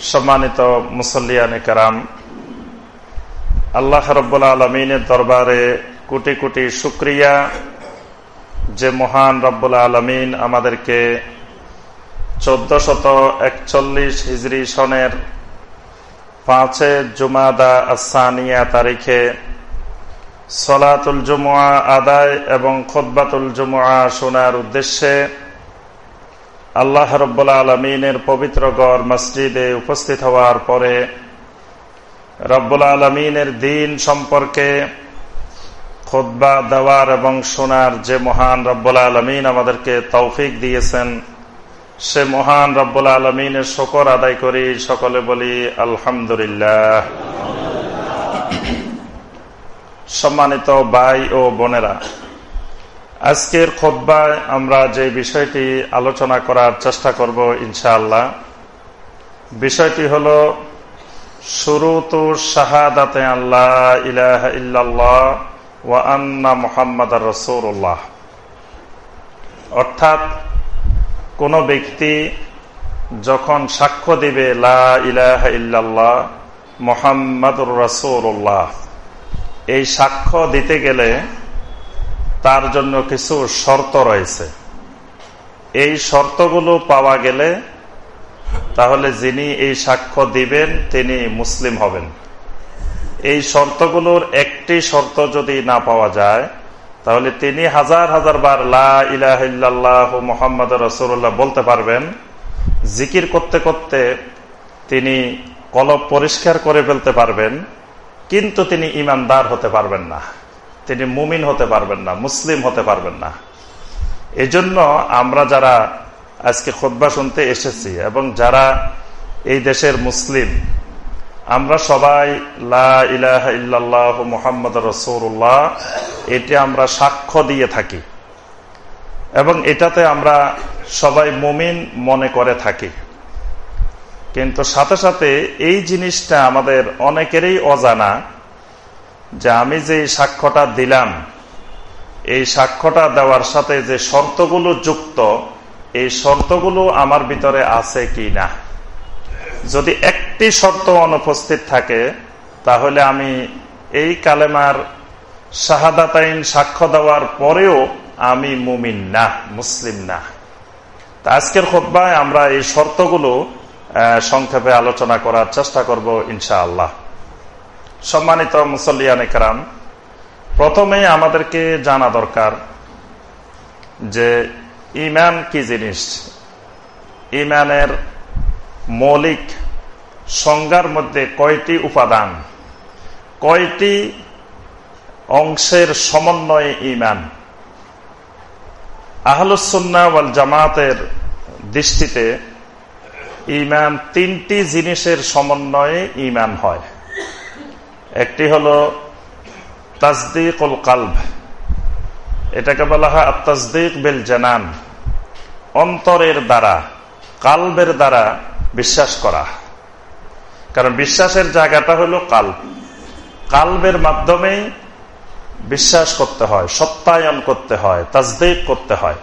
সম্মানিত মুসল্লিয়ানে কারাম, আল্লাহ রব্বুল্লা আলমিনের দরবারে কোটি কোটি শুক্রিয়া যে মহান রব্বুল্লা আলমিন আমাদেরকে চোদ্দ শত একচল্লিশ হিজড়ি সনের পাঁচে জুমাদা আসানিয়া তারিখে সলাতুল জুমুয়া আদায় এবং খোদ্বাতুল জুমুয়া শোনার উদ্দেশ্যে আল্লাহ রব্বুল্লা আলমিনের পবিত্র গড় মসজিদে উপস্থিত হওয়ার পরে রব্বুল আলমিনের দিন সম্পর্কে খোদ্া দেওয়ার এবং শোনার যে মহান রব্বুল আলমিন আমাদেরকে তৌফিক দিয়েছেন, সে মহান রব্বুল আলমিনের শকর আদায় করি, সকলে বলি আলহামদুলিল্লাহ। সম্মানিত ভাই ও বোনেরা আজকের খোদ্বায় আমরা যে বিষয়টি আলোচনা করার চেষ্টা করব ইনশাআল্লাহ। বিষয়টি হল শুরু শুরুতু শাহাদাতে আল্লাহ ইলাহ ইল্লাল্লাহ ওয়া আন্না মোহাম্মদ রসৌল্লাহ অর্থাৎ, কোন ব্যক্তি যখন সাক্ষ্য দিবে লা ইলাহ ইল্লাল্লাহ মোহাম্মদুর রসৌল্লাহ এই সাক্ষ্য দিতে গেলে তার জন্য কিছু শর্ত রয়েছে। এই শর্তগুলো পাওয়া গেলে তাহলে যিনি এই সাক্ষ্য দিবেন, তিনি মুসলিম হবেন। এই শর্তগুলোর একটি শর্ত যদি না পাওয়া যায়, তাহলে তিনি হাজার হাজার বার লাহ মোহাম্মদ রসুল্লাহ বলতে পারবেন, জিকির করতে করতে তিনি কলব পরিষ্কার করে ফেলতে পারবেন, কিন্তু তিনি ইমানদার হতে পারবেন না। তিনি মুমিন হতে পারবেন না, মুসলিম হতে পারবেন না। এজন্য আমরা যারা আজকে খোদ্া শুনতে এসেছি এবং যারা এই দেশের মুসলিম, আমরা সবাই লাহ মোহাম্মদ রসৌল্লাহ এটি আমরা সাক্ষ্য দিয়ে থাকি। এবং এটাতে আমরা সবাই মুমিন মনে করে থাকি। কিন্তু সাথে সাথে এই জিনিসটা আমাদের অনেকেরই অজানা যে আমি যে সাক্ষ্যটা দিলাম, এই সাক্ষ্যটা দেওয়ার সাথে যে শর্তগুলো যুক্ত, এই শর্তগুলো আমার ভিতরে আছে কি না? যদি একটি শর্ত অনুপস্থিত থাকে, তাহলে আমি এই কালেমার শাহাদাতাইন সাক্ষ্য দেওয়ার পরেও আমি মুমিন না, মুসলিম না। তা আজকের খোদ্ায় আমরা এই শর্তগুলো সংক্ষেপে আলোচনা করার চেষ্টা করব ইনশাআল্লাহ। সম্মানিত মুসল্লিয়ান একরাম প্রথমে আমাদেরকে জানা দরকার যে ইমান কি জিনিস? ইমানের মৌলিক সংজ্ঞার মধ্যে কয়টি উপাদান? কয়টি অংশের সমন্বয়ে ইমান আহলুসন্না ওয়াল জামাতের দৃষ্টিতে ইমান তিনটি জিনিসের সমন্বয়ে ইমান হয়। একটি হল তাজদিকুল কালব। এটাকে বলা হয় তাজদিক বেল জানান। অন্তরের দ্বারা, কালবের দ্বারা বিশ্বাস করা। কারণ বিশ্বাসের জায়গাটা হলো কাল্ব। কালবের মাধ্যমেই বিশ্বাস করতে হয়, সত্যায়ন করতে হয় তাজদিক করতে হয়।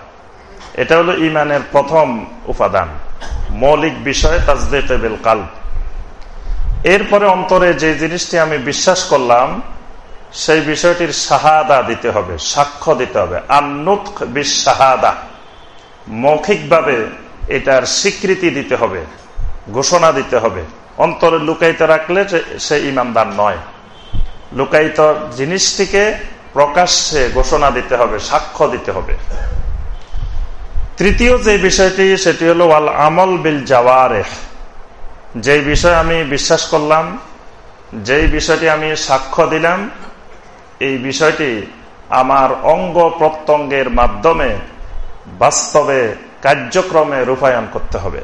এটা হলো ইমানের প্রথম উপাদান। মৌলিক বিষয় তাজদিক বেল কাল্ব। এরপরে অন্তরে যে জিনিসটি আমি বিশ্বাস করলাম, সেই বিষয়টির শাহাদা দিতে হবে, সাক্ষ্য দিতে হবে। আন্নুত বিশ্বাহাদা মৌখিকভাবে এটার স্বীকৃতি দিতে হবে, ঘোষণা দিতে হবে। অন্তরে লুকাইতে রাখলে সে ইমানদার নয়। লুকায়িত জিনিসটিকে প্রকাশ্যে ঘোষণা দিতে হবে, সাক্ষ্য দিতে হবে। তৃতীয় যে বিষয়টি, সেটি হলো ওয়াল আমল বিল জাওয়ারেহ যেই বিষয় আমি বিশ্বাস করলাম, যেই বিষয়টি আমি সাক্ষ্য দিলাম, এই বিষয়টি আমার অঙ্গ প্রত্যঙ্গের মাধ্যমে বাস্তবে কার্যক্রমে রূপায়ণ করতে হবে।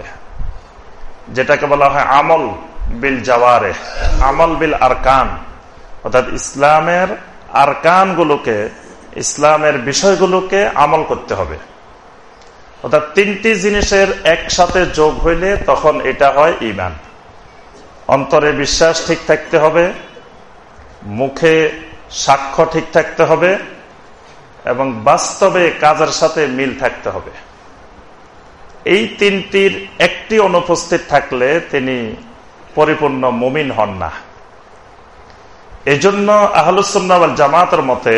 যেটাকে বলা হয় আমল বিল জাওয়ারে, আমল বিল আরকান। অর্থাৎ ইসলামের আরকানগুলোকে, ইসলামের বিষয়গুলোকে আমল করতে হবে। অর্থাৎ তিনটি জিনিসের একসাথে যোগ হইলে তখন এটা হয় ইমান অন্তরে বিশ্বাস ঠিক থাকতে হবে, মুখে সাক্ষ্য ঠিক থাকতে হবে, এবং বাস্তবে কাজের সাথে মিল থাকতে হবে। এই তিনটির একটি অনুপস্থিত থাকলে তিনি পরিপূর্ণ মুমিন হন না। এজন্য আহলুসুন্নাওয়াল জামাতের মতে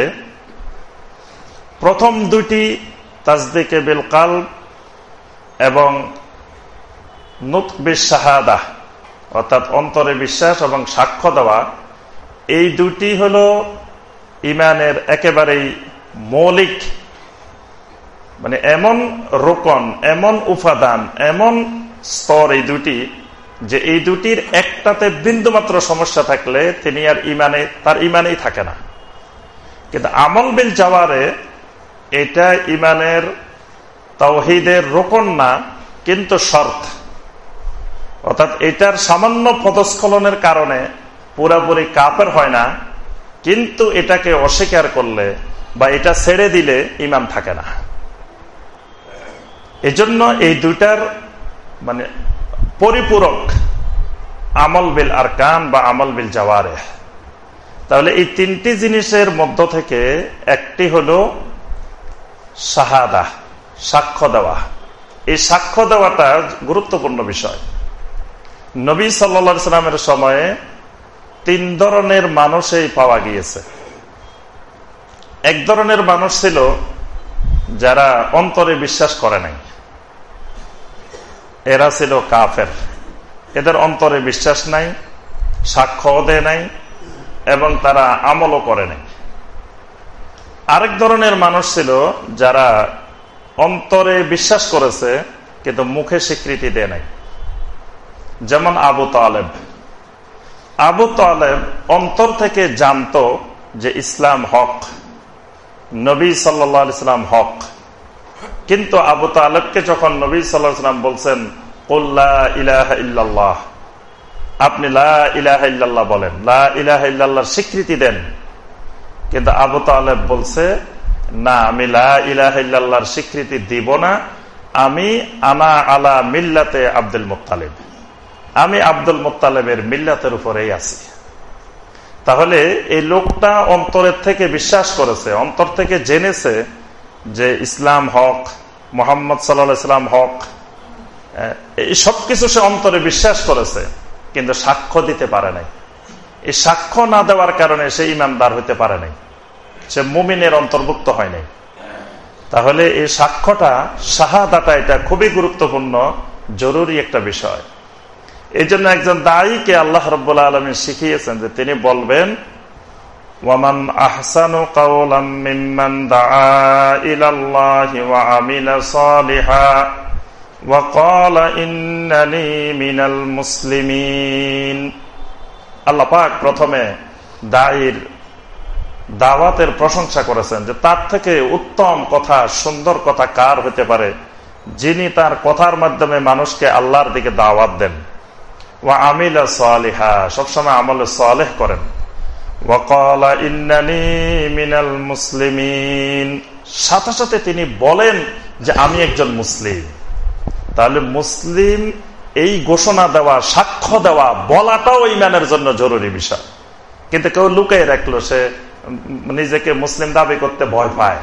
প্রথম দুটি তাজদিকে বিল কাল এবং শাহাদা, অর্থাৎ অন্তরে বিশ্বাস এবং সাক্ষ্য দেওয়া, এই দুটি হল ইমানের একেবারেই মৌলিক মানে এমন রোকন, এমন উপাদান, এমন স্তর এই দুটি যে এই দুটির একটাতে বিন্দুমাত্র সমস্যা থাকলে তিনি আর ইমানে, তার ইমানেই থাকে না। কিন্তু আমল বিল যাওয়ারে এটা ইমানের তাওহিদের রোকন না, কিন্তু শর্ত। অর্থাৎ এটার সামান্য পদস্খলনের কারণে পুরাপুরি কাপের হয় না, কিন্তু এটাকে অস্বীকার করলে বা এটা ছেড়ে দিলে ইমান থাকে না। এজন্য এই দুইটার মানে পরিপূরক আমল বিল আর কান বা আমল বিল জাওয়ারে তাহলে এই তিনটি জিনিসের মধ্য থেকে একটি হল শাহাদা, সাক্ষ্য দেওয়া। এই সাক্ষ্য দেওয়াটা গুরুত্বপূর্ণ বিষয়। নবী সাল্লা সাল্লামের সময়ে তিন ধরনের মানুষই পাওয়া গিয়েছে। এক ধরনের মানুষ ছিল যারা অন্তরে বিশ্বাস করে নাই। এরা ছিল কাফের। এদের অন্তরে বিশ্বাস নাই সাক্ষ্য দেয় নাই এবং তারা আমলও করে নাই। আরেক ধরনের মানুষ ছিল যারা অন্তরে বিশ্বাস করেছে, কিন্তু মুখে স্বীকৃতি দেয় নাই। যেমন আবু তালেব। আবু তালেব অন্তর থেকে জানত যে ইসলাম হক, নবী সাল্লা ইসলাম হক। কিন্তু আবু তালেবকে যখন নবী সাল্লাম বলছেন ইল্লাল্লাহ আপনি লা ইলাহ বলেন। লা ইলাহ স্বীকৃতি দেন। কিন্তু আবু তালেব বলছে, না, আমি লা ইলাহ স্বীকৃতি দিব না। আমি আনা আলা মিল্লাতে আব্দুল মুতালিব আমি আব্দুল মোত্তালেবের মিল্লাতের উপরেই আছি। তাহলে এই লোকটা অন্তরের থেকে বিশ্বাস করেছে, অন্তর থেকে জেনেছে যে ইসলাম হক, মোহাম্মদ সাল্লাম হক এই সবকিছু সে অন্তরে বিশ্বাস করেছে, কিন্তু সাক্ষ্য দিতে পারে নাই। এই সাক্ষ্য না দেওয়ার কারণে সে ইমানদার হইতে পারে নাই। সে মুমিনের অন্তর্ভুক্ত হয় নাই। তাহলে এই সাক্ষ্যটা, শাহাদাটা এটা খুবই গুরুত্বপূর্ণ, জরুরি একটা বিষয়। এই জন্য একজন দায়ীকে আল্লাহ রব্বুল্লা আলমী শিখিয়েছেন যে তিনি বলবেন, ওয়ামান মিনাল মুসলিমিন। আল্লাহ পাক প্রথমে দায়ীর দাওয়াতের প্রশংসা করেছেন যে তার থেকে উত্তম কথা, সুন্দর কথা কার হতে পারে? যিনি তার কথার মাধ্যমে মানুষকে আল্লাহর দিকে দাওয়াত দেন। ওয়া আমিলা সালিহা, সবসময় আমল সালেহ করেন। মিনাল মুসলিমিন, সাথে সাথে তিনি বলেন যে আমি একজন মুসলিম। তাহলে মুসলিম এই ঘোষণা দেওয়া, সাক্ষ্য দেওয়া, বলাটাও ইমানের জন্য জরুরি বিষয়। কিন্তু কেউ লুকাই রাখল, সে নিজেকে মুসলিম দাবি করতে ভয় পায়।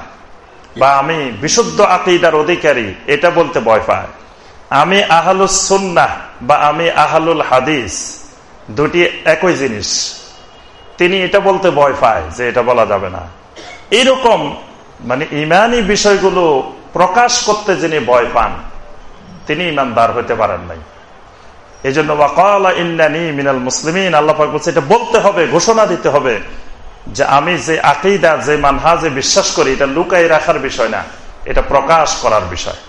বা আমি বিশুদ্ধ আকিদার অধিকারী, এটা বলতে ভয় পায়। আমি আহালুস সুন্নাহ বা আমি আহালুল হাদিস, দুটি একই জিনিস। তিনি এটা বলতে ভয় পায় যে এটা বলা যাবে না। এরকম মানে ইমানি বিষয়গুলো প্রকাশ করতে যিনি ভয় পান, তিনি ইমানদার হইতে পারেন নাই। এই জন্য মিনাল মুসলিমিন, আল্লাহ বলছে, এটা বলতে হবে, ঘোষণা দিতে হবে যে আমি যে আকিদা, যে মানহাজে বিশ্বাস করি, এটা লুকাই রাখার বিষয় না, এটা প্রকাশ করার বিষয়।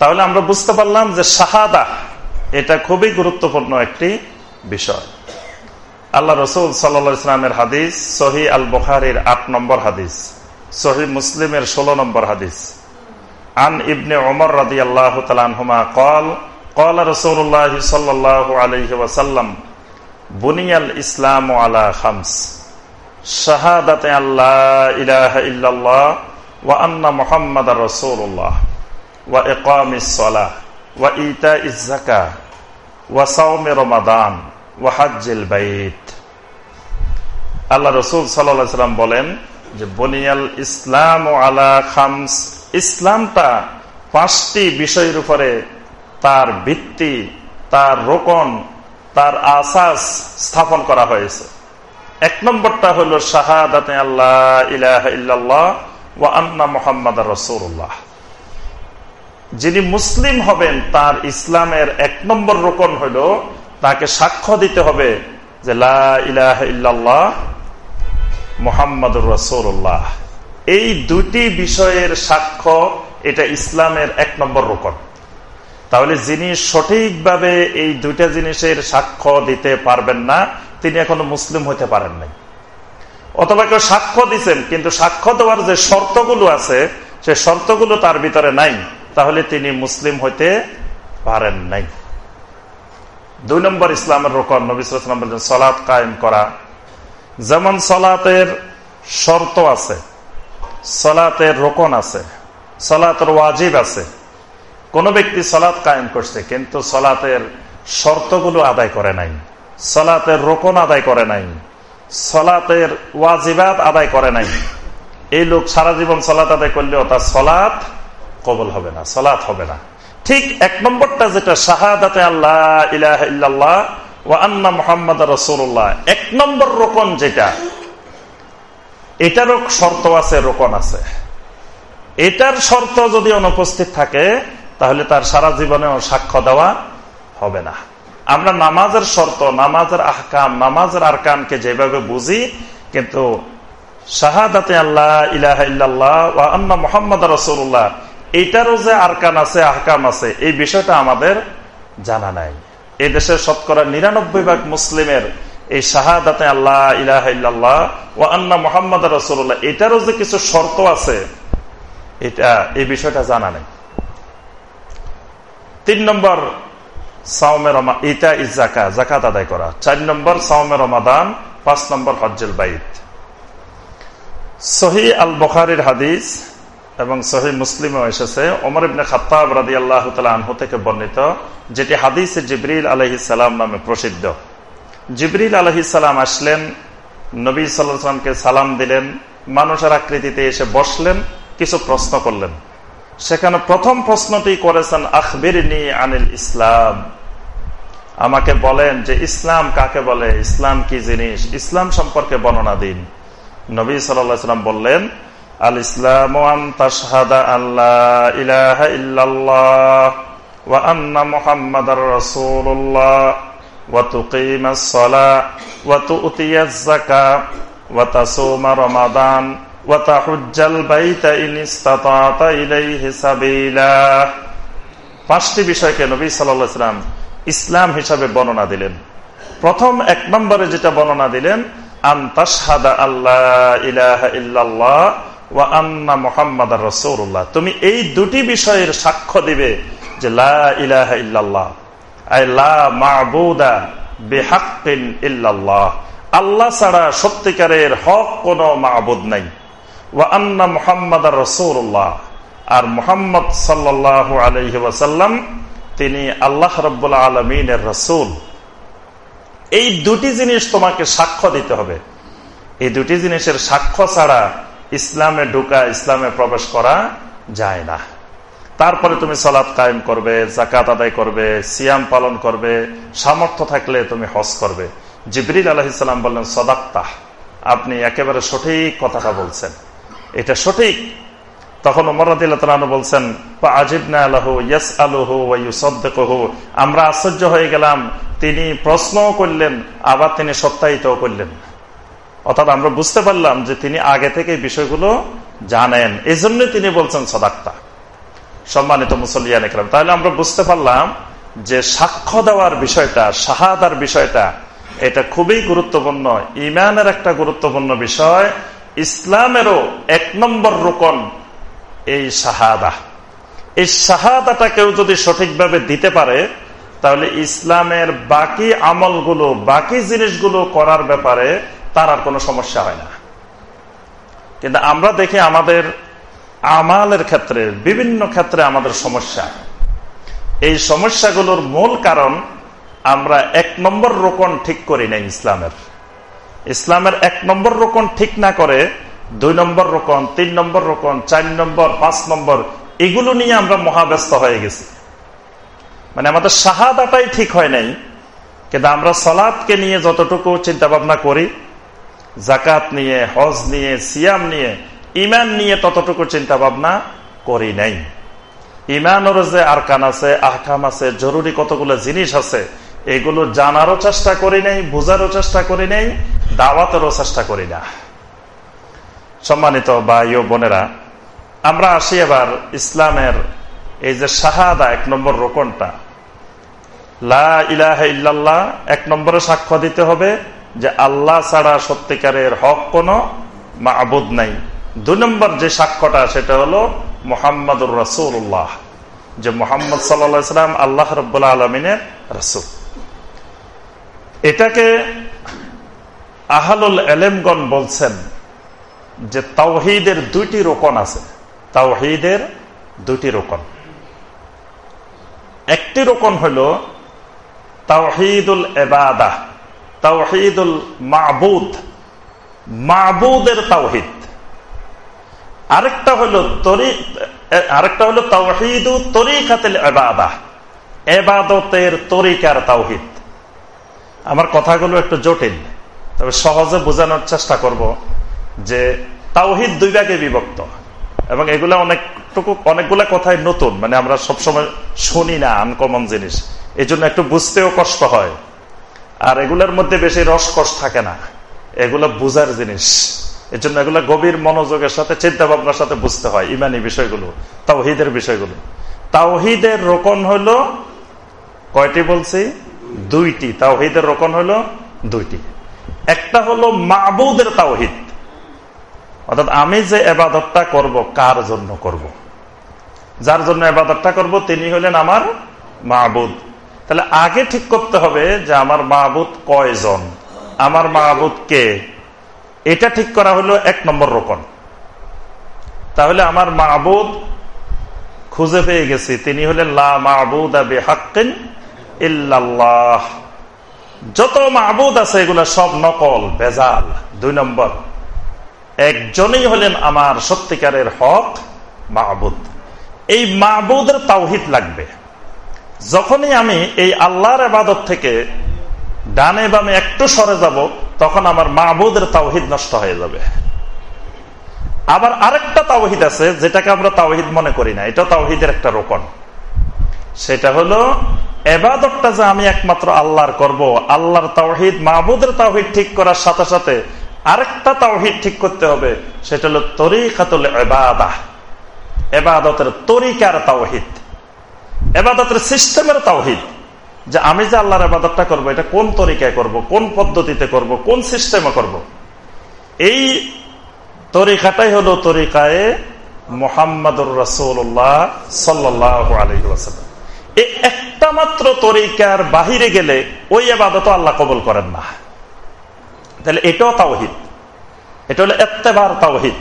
তাহলে আমরা বুঝতে পারলাম যে শাহাদা, এটা খুবই গুরুত্বপূর্ণ একটি বিষয়। আল্লাহ রসুল সাল্লামের হাদিস সহি আল বখারির আট নম্বর হাদিস সহি মুসলিমের ষোলো নম্বর হাদিস। আন ইবনে ওমর রাদি আল্লাহ তালহুমা কল কল রসুল্লাহ সাল্লাহ আলহি ওয়াসাল্লাম বুনিয়াল ইসলাম আলা খামস শাহাদাতে আল্লাহ ইলাহ ইল্লাল্লাহ ওয়া আন্না মোহাম্মদ রসুল্লাহ ওয়া একাম ইসলাহ ওয়া ইতা ইজাকা ওয়া সাউমে রমাদান ওয়া হাজ্জিল বাইত আল্লাহ রসুল সাল্লাম বলেন যে বনিয়াল ইসলাম আলা খামস ইসলামটা পাঁচটি বিষয়ের উপরে তার ভিত্তি, তার রোকন, তার আসাস স্থাপন করা হয়েছে। এক নম্বরটা হল শাহাদাতে আল্লাহ ইলাহ ও আন্না মোহাম্মদ যিনি মুসলিম হবেন, তার ইসলামের এক নম্বর রোকন হইল তাকে সাক্ষ্য দিতে হবে যে লাহ ইল্লাল্লাহ মোহাম্মদুর রসুল্লাহ এই দুটি বিষয়ের সাক্ষ্য এটা ইসলামের এক নম্বর রোকন। তাহলে যিনি সঠিকভাবে এই দুইটা জিনিসের সাক্ষ্য দিতে পারবেন না, তিনি এখনও মুসলিম হইতে পারেন নাই। অথবা কেউ সাক্ষ্য দিচ্ছেন কিন্তু সাক্ষ্য দেওয়ার যে শর্তগুলো আছে, সে শর্তগুলো তার ভিতরে নাই, তাহলে তিনি মুসলিম হইতে পারেন নাই। দুই নম্বর ইসলামের রোকন নবিসাম বলছেন সলাৎ কায়েম করা। যেমন সলাতের শর্ত আছে, সলাতের রোকন আছে, সলাতের ওয়াজিব আছে কোন ব্যক্তি সলাৎ কায়েম করছে, কিন্তু সলাতের শর্তগুলো আদায় করে নাই, সলাতের রোকন আদায় করে নাই, সলাতের ওয়াজিবাত আদায় করে নাই। এই লোক সারা জীবন সলাত আদায় করলেও তার সলাৎ কবল হবে না সলাৎ হবে না। ঠিক এক নম্বরটা যেটা, শাহাদাতে আল্লাহ ইলাহ ও আন্না মোহাম্মদ রসুল্লাহ এক নম্বর রোকন যেটা, এটারও শর্ত আছে, রোকন আছে। এটার শর্ত যদি অনুপস্থিত থাকে তাহলে তার সারা জীবনেও সাক্ষ্য দেওয়া হবে না। আমরা নামাজের শর্ত, নামাজের আহকাম, নামাজের আরকানকে যেভাবে বুঝি, কিন্তু শাহাদাতে আল্লাহ ইলাহ ও আন্না মোহাম্মদ রসুল্লাহ এইটারও যে আরকান আছে, আহকাম আছে, এই বিষয়টা আমাদের জানা নাই। এই দেশের শতকরা নিরানব্বই ভাগ মুসলিমের এই শাহাদাতে আল্লাহ ইলাহ ও আন্না মোহাম্মদ রসুল্লাহ এটারও যে কিছু শর্ত আছে, এটা, এই বিষয়টা জানা নেই। তিন নম্বর ইজ জাকা জাকাত আদায় করা। চার নম্বর সাওমের রমাদান, পাঁচ নম্বর হজ্জেল বাইত। সহি আল বখারির হাদিস এবং সহি মুসলিমও এসেছে। ওমর ইবনে খাত্তাব রাদি আল্লাহ আনহু থেকে বর্ণিত, যেটি হাদিস জিবরিল আলহি সালাম নামে প্রসিদ্ধ। জিবরিল আলহি সালাম আসলেন, নবী সাল্লামকে সালাম দিলেন, মানুষের আকৃতিতে এসে বসলেন, কিছু প্রশ্ন করলেন। সেখানে প্রথম প্রশ্নটি করেছেন আখবির আনিল ইসলাম। আমাকে বলেন যে, ইসলাম কাকে বলে? ইসলাম কি জিনিস? ইসলাম সম্পর্কে বর্ণনা দিন। নবী সাল্লাম বললেন, আল ইসলাম আল্লাহ পাঁচটি বিষয়কে নবী সাল্লাম ইসলাম হিসাবে বর্ণনা দিলেন। প্রথম এক নম্বরে যেটা বর্ণনা দিলেন তুমি এই দুটি বিষয়ের সাক্ষ্য দিবে যে আল্লাহ ছাড়া সত্যিকারের হক কোন মাহবুদ নাই। ওয়া আন্না মোহাম্মদ আর মোহাম্মদ সাল্লাহ আলহি তিনি আল্লাহ রব্বুল্লা আলমিনের রসুল। এই দুটি জিনিস তোমাকে সাক্ষ্য দিতে হবে। এই দুটি জিনিসের সাক্ষ্য ছাড়া ইসলামে ঢুকা, ইসলামে প্রবেশ করা যায় না। তারপরে তুমি সলাৎ কায়েম করবে জাকাত আদায় করবে, সিয়াম পালন করবে, সামর্থ্য থাকলে তুমি হজ করবে। জিবরিল আলহিসাম বললেন সদাক্তাহ আপনি একেবারে সঠিক কথাটা বলছেন। এটা সঠিক। তখন বলছেন আমরা আশ্চর্য হয়ে গেলাম, তিনি প্রশ্ন করলেন, আবার তিনি সত্যায়িত করলেন। অর্থাৎ আমরা বুঝতে পারলাম যে তিনি আগে থেকে বিষয়গুলো জানেন। এই জন্য তিনি বলছেন সদাক্তা। সম্মানিত মুসলিয়ান একরাম, তাহলে আমরা বুঝতে পারলাম যে সাক্ষ্য দেওয়ার বিষয়টা, শাহাদার বিষয়টা, এটা খুবই গুরুত্বপূর্ণ। ইমানের একটা গুরুত্বপূর্ণ বিষয় ইসলামেরও এক নম্বর রোকন এই শাহাদা এই শাহাদাটা কেউ যদি সঠিকভাবে দিতে পারে, তাহলে ইসলামের বাকি আমলগুলো, বাকি জিনিসগুলো করার ব্যাপারে তার আর কোনো সমস্যা হয় না। কিন্তু আমরা দেখি আমাদের আমালের ক্ষেত্রে, বিভিন্ন ক্ষেত্রে আমাদের সমস্যা। এই সমস্যাগুলোর মূল কারণ আমরা এক নম্বর রোকন ঠিক করি নাই ইসলামের। ইসলামের এক নম্বর রোকন ঠিক না করে, দুই নম্বর রোকন, তিন নম্বর রোকন, চার নম্বর, পাঁচ নম্বর, এগুলো নিয়ে আমরা মহাব্যস্ত হয়ে গেছি। মানে আমাদের শাহাদাটাই ঠিক হয় নাই, কিন্তু আমরা সলাদকে নিয়ে যতটুকু চিন্তা ভাবনা করি জাকাত নিয়ে, হজ নিয়ে, সিয়াম নিয়ে ইমান নিয়ে ততটুকু চিন্তা ভাবনা করি নাই। ইমানেরও যে আরকান আছে, আহকাম আছে, জরুরি কতগুলো জিনিস আছে এগুলো জানারও চেষ্টা করি নাই, বোঝারও চেষ্টা করি নাই, দাওয়াতেরও চেষ্টা করি না। সম্মানিত বা ইয় বোনেরা, আমরা আসি এবার ইসলামের এই যে শাহাদা, এক নম্বর রোকনটা। এক নম্বরে সাক্ষ্য দিতে হবে যে আল্লাহ ছাড়া সত্যিকারের হক কোন মাবুদ নাই। দুই নম্বর যে সাক্ষ্যটা, সেটা হলো মোহাম্মদুর রসুল্লাহ যে মোহাম্মদ সাল্লাম আল্লাহ রব্বুল্লা আলমিনের রসুল। এটাকে আহালুল এলেমগন বলছেন যে তাওহিদের দুইটি রোকন আছে। তাওহিদের দুইটি রোকন। একটি রোকন হল তাওহিদুল এবাদা, তাওহিদুল মাহবুদ মাহবুদের তাওহিদ। আরেকটা হলো তরি, আরেকটা হলো তাওহিদু তরিকাতেল এবাদা, এবাদতের তরিকার তাওহিদ। আমার কথাগুলো একটু জটিল, তবে সহজে বোঝানোর চেষ্টা করব যে তাওহিদ দুই ভাগে বিভক্ত, এবং এগুলা অনেকটুকু, অনেকগুলা কথাই নতুন মানে আমরা সবসময় শুনি না আনকমন জিনিস। এই জন্য একটু বুঝতেও কষ্ট হয়। আর এগুলোর মধ্যে বেশি রসকস থাকে না। এগুলো বুঝার জিনিস। এর জন্য এগুলো গভীর মনোযোগের সাথে চিন্তা ভাবনার সাথে বুঝতে হয়, ইমানি বিষয়গুলো, তাওহিদের বিষয়গুলো। তাওহিদের রোকন হলো, কয়টি বলছি? দুইটি। তাওহিদের রোকন হলো দুইটি। একটা হলো মাবুদের তাওহিদ। অর্থাৎ আমি যে এবাদতটা করব, কার জন্য করব। যার জন্য এবাদতটা করব, তিনি হলেন আমার মাহবুদ তাহলে আগে ঠিক করতে হবে যে আমার মাহবুদ কয়জন? আমার মাহবুদ কে? এটা ঠিক করা হলো এক নম্বর রোপণ তাহলে আমার মাহবুদ খুঁজে পেয়ে গেছি। তিনি হলেন লা মাহবুদ আবে হাক্কিন ইল্লাল্লাহ। যত মাহবুদ আছে, এগুলো সব নকল, বেজাল। দুই নম্বর, একজনই হলেন আমার সত্যিকারের হক মাহবুদ এই মাহবুদের তাওহিদ লাগবে। যখনই আমি এই আল্লাহর আবাদত থেকে ডানে বামে একটু সরে যাব, তখন আমার মাহবুদের তাওহিদ নষ্ট হয়ে যাবে। আবার আরেকটা তাওহিদ আছে, যেটাকে আমরা তাওহিদ মনে করি না। এটা তাওহিদের একটা রোপণ সেটা হলো, এবাদতটা যে আমি একমাত্র আল্লাহর করব, আল্লাহর তাওহিদ, মাহবুদের তাওহিদ ঠিক করার সাথে সাথে আরেকটা তাওহিদ ঠিক করতে হবে, সেটা হলো তরিকাতুল এবাদা এবাদতের তরিকার তাওহিদ। এবাদতের সিস্টেমের তাওহিদ, যে আমি যে আল্লাহর আবাদতটা করব, এটা কোন তরিকায় করব, কোন পদ্ধতিতে করব, কোন সিস্টেমে করব। এই তরিকাটাই হলো তরিকায় মোহাম্মদুর রসুল্লাহ সাল্লাহ আলহিহাসাল্লাম এই একটা মাত্র তরিকার বাহিরে গেলে ওই আবাদত আল্লাহ কবল করেন না। তাহলে এটাও তাওহিদ। এটা হলো এত্তেবার তাওহিদ।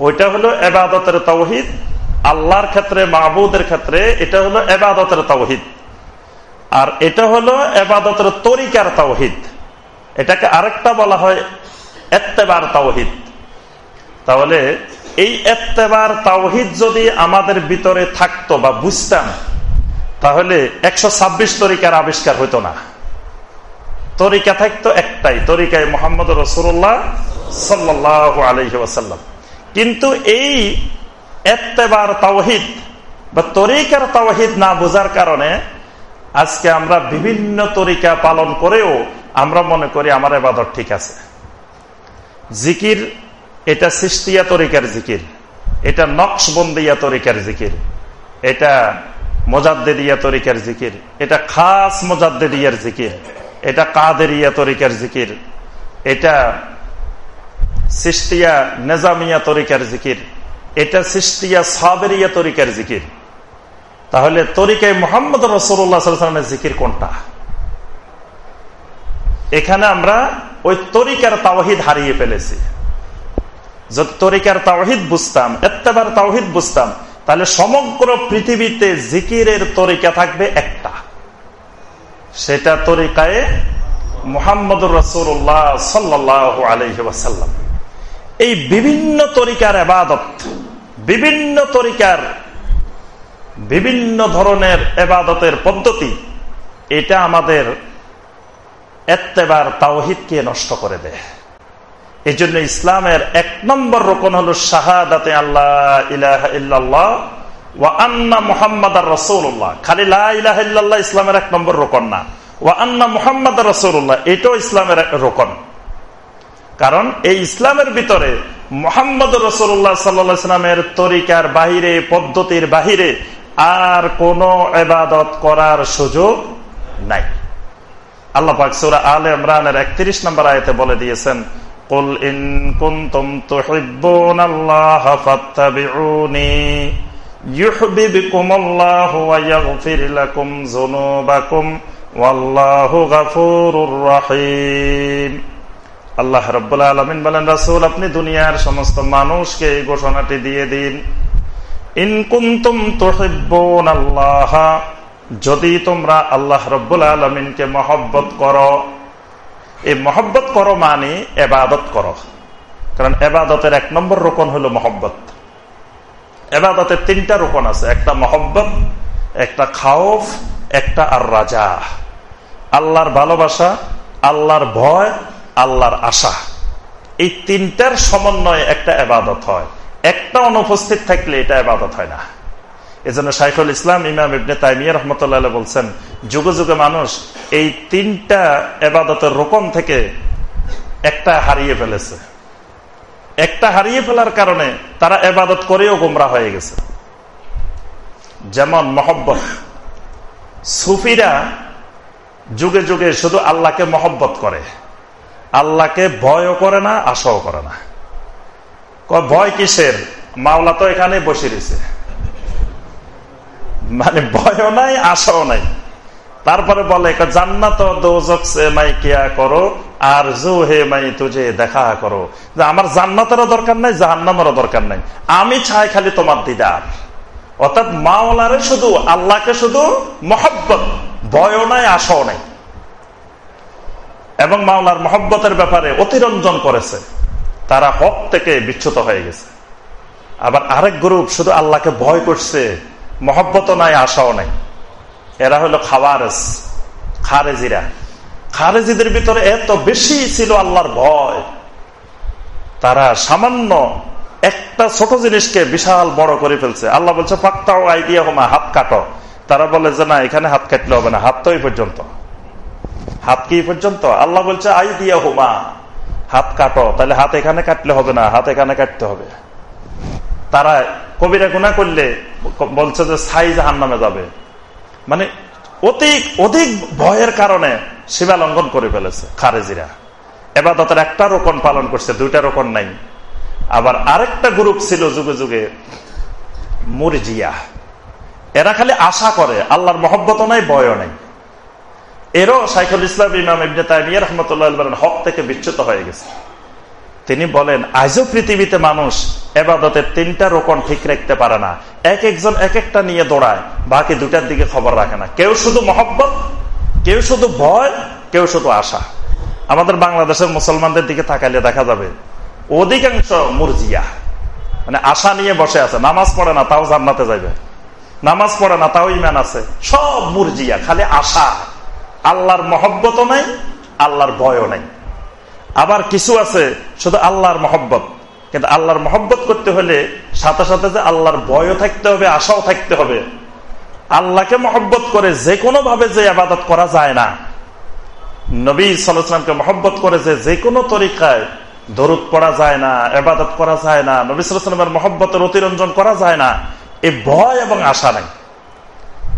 ওইটা হলো এবাদতের তাওহিদ। আল্লাহর ক্ষেত্রে, মাহবুদের ক্ষেত্রে এটা হলো এবাদতের তাওহিদ। আর এটা হলো এবাদতের তরিকার তাওহিদ। এটাকে আরেকটা বলা হয় এত্তেবার তাওহিদ। তাহলে এই এত্তেবার তাওহিদ যদি আমাদের ভিতরে থাকতো বা বুঝতাম তাহলে একশো ছাব্বিশ তরিকার আবিষ্কার হইতো না। তরিকা থাকতো একটাই, তরিকায় মোহাম্মদ রসুল্লাহ সাল্লাহ আলহি কিন্তু এই এত্তেবার তাওহিদ বা তরিকার তাওহিদ না বোঝার কারণে আজকে আমরা বিভিন্ন তরিকা পালন করেও আমরা মনে করি আমার এবাদত ঠিক আছে। জিকির, এটা সৃষ্টিয়া তরিকার জিকির, এটা নকশবন্দিয়া তরিকার জিকির, এটা মোজাদ্দেদিয়া তরিকার জিকির। এটা খাস মোজাদ্দেদিয়ার জিকির। এটা কাদেরিয়া তরিকার জিকির। এটা সৃষ্টিয়া নেজামিয়া তরিকার জিকির। এটা সৃষ্টিয়া সাবেরিয়া তরিকার জিকির। তাহলে তরিকায় মোহাম্মদ রসুল্লাহামের জিকির কোনটা? এখানে আমরা ওই তরিকার তাওহিদ হারিয়ে ফেলেছি। তরিকার তাওহিদ বুঝতাম, এত্তেবার তাওহিদ বুঝতাম তাহলে সমগ্র পৃথিবীতে জিকিরের তরিকা থাকবে একটা। সেটা তরিকায় মোহাম্মদুর রসুল্লাহ সাল্লাহ আলহ্লাম এই বিভিন্ন তরিকার আবাদত বিভিন্ন তরিকার, বিভিন্ন ধরনের এবাদতের পদ্ধতি, এটা আমাদের এত্তেবার তাওহিদকে নষ্ট করে দেয়। এই জন্য ইসলামের এক নম্বর রোকন হল শাহাদাতে আল্লাহ ওয়া ইসলামের এক নম্বর রোকন না। মোহাম্মদ এটাও ইসলামের রোকন। কারণ এই ইসলামের ভিতরে মোহাম্মদ রসুল্লাহ সাল্লামের তরিকার বাহিরে, পদ্ধতির বাহিরে আর কোন এবাদত করার সুযোগ নাই। আল্লাহ আল ইমরানের একত্রিশ নম্বর আয়তে বলে দিয়েছেন قل إن كنتم تحبون الله فاتبعوني يحببكم الله ويغفر لكم ذنوبكم والله غفور رحيم আল্লাহ রব্বুল্লা আলমিন বলেন রাসুল আপনি দুনিয়ার সমস্ত মানুষকে এই ঘোষণাটি দিয়ে দিন ইনকুন্তুম তোহিব্বন আল্লাহ যদি তোমরা আল্লাহ রব্বুল আলমিনকে মহব্বত করো এই মহব্বত করো মানে এবাদত করো। কারণ এবাদতের এক নম্বর রোকন হলো মহব্বত। এবাদতের তিনটা রোকন আছে, একটা মহব্বত, একটা খাওফ, একটা আর রাজা আল্লাহর ভালোবাসা, আল্লাহর ভয়, আল্লাহর আশা। এই তিনটার সমন্বয়ে একটা এবাদত হয়। একটা অনুপস্থিত থাকলে এটা এবাদত হয় না। এজন্য শাইখুল ইসলাম ইমাম ইবনে তাইমিয়া রহমতুল্লাহ বলছেন, যুগে যুগে মানুষ এই তিনটা এবাদতের রোকন থেকে একটা হারিয়ে ফেলেছে। একটা হারিয়ে ফেলার কারণে তারা এবাদত করেও গোমরা হয়ে গেছে। যেমন মহব্বত। সুফিরা যুগে যুগে শুধু আল্লাহকে মহব্বত করে। আল্লাহকে ভয়ও করে না, আশাও করে না। ভয় কিসের? মাওলা তো এখানে বসে রয়েছে। মানে ভয়ও নাই, আশাও নাই। তারপরে বলে জান্নাত মাই কিয়া করো, আর জু হে মাই তুঝে দেখা করো। যে আমার জান্নাতেরও দরকার নাই, জাহান্নামেরও দরকার নাই। আমি চাই খালি তোমার দিদার। অর্থাৎ মাওলারে শুধু, আল্লাহকে শুধু মহব্বত, ভয়ও নাই, আশাও নাই। এবং মাওলার মহব্বতের ব্যাপারে অতিরঞ্জন করেছে। তারা হক থেকে বিচ্ছুত হয়ে গেছে। আবার আরেক গ্রুপ শুধু আল্লাহকে ভয় করছে মহব্বত নাই, আশাও নাই। এরা হলো খাওয়ারেস খারেজিরা। খারেজিদের ভিতরে এত বেশি ছিল আল্লাহর ভয়। তারা সামান্য একটা ছোট জিনিসকে বিশাল বড় করে ফেলছে। আল্লাহ বলছে পাক্তাও আইডিয়া হোমা হাত কাটো। তারা বলে যে, না, এখানে হাত কাটলে হবে না। হাত তো এই পর্যন্ত। হাত কি পর্যন্ত? আল্লাহ বলছে আই হোমা হাত কাটো। তাহলে হাত এখানে কাটলে হবে না, হাত এখানে কাটতে হবে। তারা কবিরা গুণা করলে বলছে যে সাই জাহান নামে যাবে। মানে অধিক অধিক ভয়ের কারণে সীমা লঙ্ঘন করে ফেলেছে খারেজিরা। এবাদতের একটা রোকন পালন করছে, দুইটা রোকন নাই। আবার আরেকটা গ্রুপ ছিল যুগে যুগে মুরজিয়া। এরা খালি আশা করে, আল্লাহর মহব্বত নাই বয় নাই। এরও সাইকুল ইসলাম ইমাম ইবনে তাইমিয়া রহমতুল্লাহ হক থেকে বিচ্যুত হয়ে গেছে। তিনি বলেন, আজও পৃথিবীতে মানুষ এবাদতের তিনটা রোকন ঠিক রাখতে পারে না। এক একজন এক একটা নিয়ে দৌড়ায়, বাকি দুটার দিকে খবর রাখে না। কেউ শুধু মহব্বত, কেউ শুধু ভয়, কেউ শুধু আশা। আমাদের বাংলাদেশের মুসলমানদের দিকে তাকাইলে দেখা যাবে, অধিকাংশ মুরজিয়া মানে আশা নিয়ে বসে আছে। নামাজ পড়ে না, তাও জান্নাতে যাবে নামাজ পড়ে না, তাও ইমান আছে। সব মুরজিয়া, খালি আশা। আল্লাহর মহব্বত নাই, আল্লাহর ভয়ও নাই। আবার কিছু আছে, শুধু আল্লাহর মহব্বত। কিন্তু আল্লাহর মহব্বত করতে হলে সাথে সাথে যে আল্লাহর ভয়ও থাকতে হবে, আশাও থাকতে হবে। আল্লাহকে মহব্বত করে যে কোনো ভাবে যে আবাদত করা যায় না। নবী সালামকে মহব্বত করে যে যে কোনো তরিকায় দরুদ পড়া যায় না এবাদত করা যায় না, নবী সালামের মহব্বতের অতিরঞ্জন করা যায় না এই ভয় এবং আশা নাই।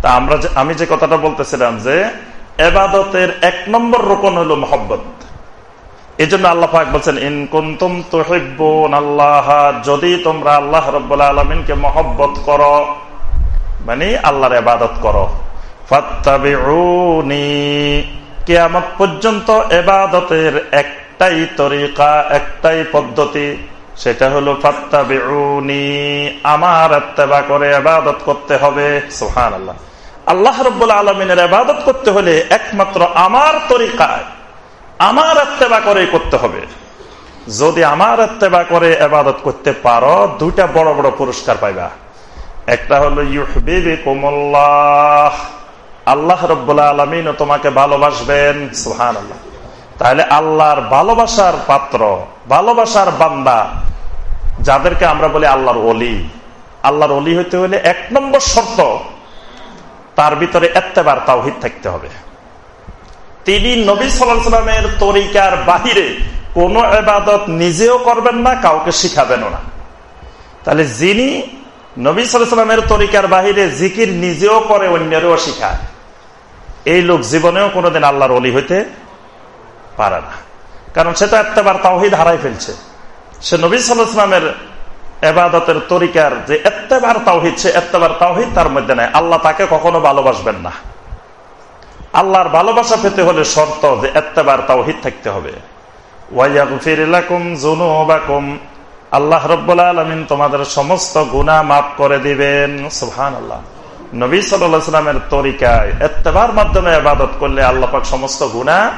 তা আমরা আমি যে কথাটা বলতেছিলাম যে এবাদতের এক নম্বর রোপণ হলো মহব্বত। এই জন্য আল্লাহ পাক বলছেন, ইন কুন্তুম তুহিব্বুন আল্লাহ যদি তোমরা আল্লাহ রব্বুল্লাহ আলমিনকে মহব্বত করো মানে আল্লাহর এবাদত করো। কিয়ামত পর্যন্ত এবাদতের একটাই তরিকা, একটাই পদ্ধতি, সেটা হলো ফাত্তাবিউনি, আমার এত্তেবা করে এবাদত করতে হবে। সুহান আল্লাহ আল্লাহ রব্বুল্লাহ আলমিনের এবাদত করতে হলে একমাত্র আমার তরিকায় আমার এত্তেবা করে করতে হবে। যদি আমার এত্তেবা করে এবাদত করতে পারো, দুইটা বড় বড় পুরস্কার পাইবা। একটা হলো ইউহবিবি কোমল্লাহ আল্লাহ রব্বুল্লাহ আলমিন তোমাকে ভালোবাসবেন। সুহান আল্লাহ তাহলে আল্লাহর ভালোবাসার পাত্র, ভালোবাসার বান্দা, যাদেরকে আমরা বলি আল্লাহর অলি আল্লাহর অলি হইতে হলে এক নম্বর শর্ত, তার ভিতরে এত্তেবার তাওহিদ থাকতে হবে। তিনি নবী সাল্লামের তরিকার বাহিরে কোন এবাদত নিজেও করবেন না, কাউকে শিখাবেন না। তাহলে যিনি নবী সাল্লামের তরিকার বাহিরে জিকির নিজেও করে, অন্যেরও শিখায়, এই লোক জীবনেও কোনোদিন আল্লাহর অলি হইতে পারে না। কারণ সে তো এত্তেবার তাওহিদ হারাই ফেলছে। সে নবী সাল্লামের এবাদতের তরিকার যে এত্তেবার তাওহিদ, সে এত্তেবার তাওহিদ তার মধ্যে নেয় আল্লাহ তাকে কখনো ভালোবাসবেন না। আল্লাহর ভালোবাসা পেতে হলে শর্ত যে এত্তেবার তাওহিদ থাকতে হবে। আল্লাহ রব্বুল তোমাদের সমস্ত গুণা মাফ করে দিবেন। সুহান আল্লাহ নবী সাল্লামের তরিকায় এত্তেবার মাধ্যমে আবাদত করলে আল্লাহ পাক সমস্ত গুণা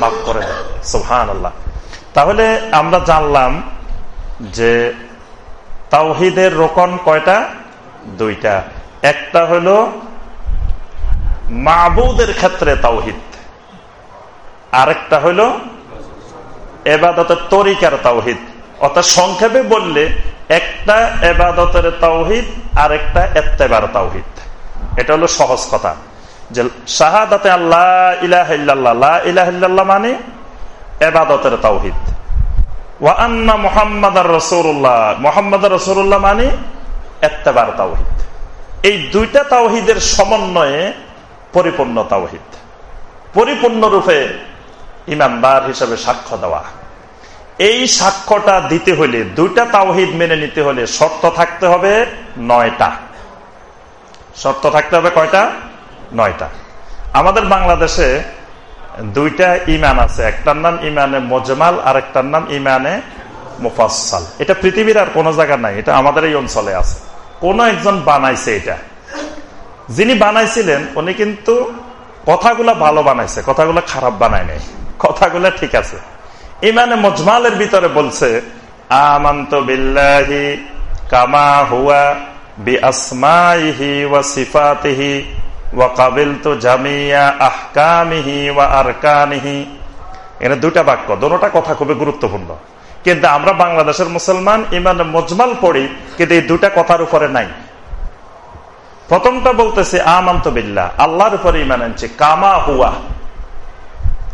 মাফ করে দেন। সুহান আল্লাহ তাহলে আমরা জানলাম যে তাওহিদের রোকন কয়টা? দুইটা। একটা হলো মাবুদের ক্ষেত্রে তাওহিদ। আরেকটা হইল এবাদতের তরিকার তাওহিদ। অর্থাৎ সংক্ষেপে বললে, একটা এবাদতের তাওহিদ আর একটা এত্তেবার তাওহিদ। এটা হলো সহজ কথা। যে শাহাদাতে আল্লাহ ইলাহ ইলাহ মানে এবাদতের তাওহিদ। ওয়ান্না মানে এত্তেবার তাওহিদ। এই দুইটা তাওহিদের সমন্বয়ে পরিপূর্ণ তাওহিদ। পরিপূর্ণ রূপে ইমানদার হিসাবে সাক্ষ্য দেওয়া। এই সাক্ষ্যটা দিতে হলে দুইটা তাওহিদ মেনে নিতে হলে শর্ত থাকতে হবে নয়টা। শর্ত থাকতে হবে কয়টা? নয়টা। আমাদের বাংলাদেশে দুইটা ইমান আছে। একটার নাম ইমানে মজমাল আর একটার নাম ইমানে মুফাসাল এটা পৃথিবীর আর কোন জায়গা নাই, এটা আমাদের এই অঞ্চলে আছে। কোন একজন বানাইছে এটা। যিনি বানাইছিলেন, উনি কিন্তু কথাগুলা ভালো বানাইছে, কথাগুলো খারাপ বানায় নাই। কথাগুলা ঠিক আছে। ইমানে মজমালের ভিতরে বলছে, আমান্ত বিল্লাহি কামা হুয়া বি আসমাইহি ওয়া সিফাতিহি এখানে দুটা বাক্য কথা খুবই গুরুত্বপূর্ণ। কিন্তু আমরা বাংলাদেশের মুসলমান, ইমান মজমাল পড়ি, কিন্তু এই দুটা কথার উপরে নাই। প্রথমটা বলতেছে, আমন্ত বিল্লা আল্লাহর উপরে ইমান আনছে, কামা হুয়া।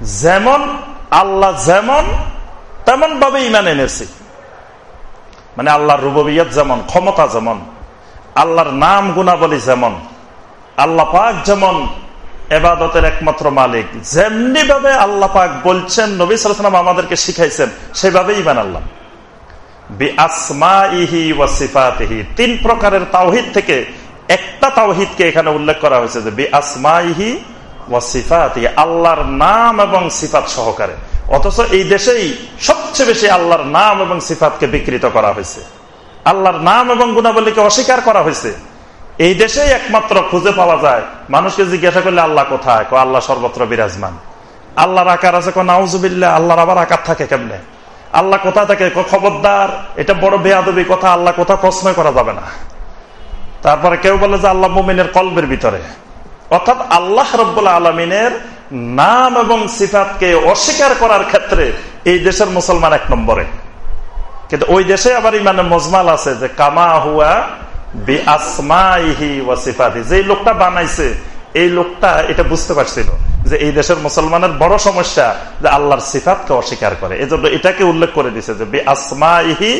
যেমন আল্লাহ যেমন তেমন ভাবে ইমান এনেছে। মানে আল্লাহর রুবিয়ত যেমন, ক্ষমতা যেমন, আল্লাহর নাম গুণাবলী যেমন, আল্লাহ পাক যেমন এবাদতের একমাত্র মালিক যেমনি ভাবে আল্লাহ পাক বলছেন, নবী সালাম আমাদেরকে শিখাইছেন, সেভাবে ইমান আল্লাহ তিন প্রকারের তাওহিদ থেকে একটা তাওহিদকে এখানে উল্লেখ করা হয়েছে যে বি আসমাইহি ওয়াসিফাতি আল্লাহর নাম এবং সিফাত সহকারে। অথচ এই দেশেই সবচেয়ে বেশি আল্লাহর নাম এবং সিফাতকে বিকৃত করা হয়েছে। আল্লাহর নাম এবং গুণাবলীকে অস্বীকার করা হয়েছে। এই দেশেই একমাত্র খুঁজে পাওয়া যায়, মানুষকে জিজ্ঞাসা করলে আল্লাহ কোথায়? আল্লাহ সর্বত্র বিরাজমান। আল্লাহর আকার আছে নাউজুবিল্লা আল্লাহর আবার আকার থাকে কেমনে? আল্লাহ কোথা থাকে? খবরদার, এটা বড় বেয়াদবি কথা, আল্লাহ কোথা প্রশ্ন করা যাবে না। তারপরে কেউ বলে যে আল্লাহ মুমিনের কলবের ভিতরে। অর্থাৎ আল্লাহ রব্বুল্লা আলমিনের নাম এবং সিফাতকে অস্বীকার করার ক্ষেত্রে এই দেশের মুসলমান এক নম্বরে। কিন্তু ওই দেশে আবার ইমানে মজমাল আছে যে কামা হুয়া বি আসমাইহি ওয়া সিফাতি। যে লোকটা বানাইছে, এই লোকটা এটা বুঝতে পারছিল যে এই দেশের মুসলমানের বড় সমস্যা যে আল্লাহর সিফাতকে অস্বীকার করে। এই জন্য এটাকে উল্লেখ করে দিছে যে আসমা ইহি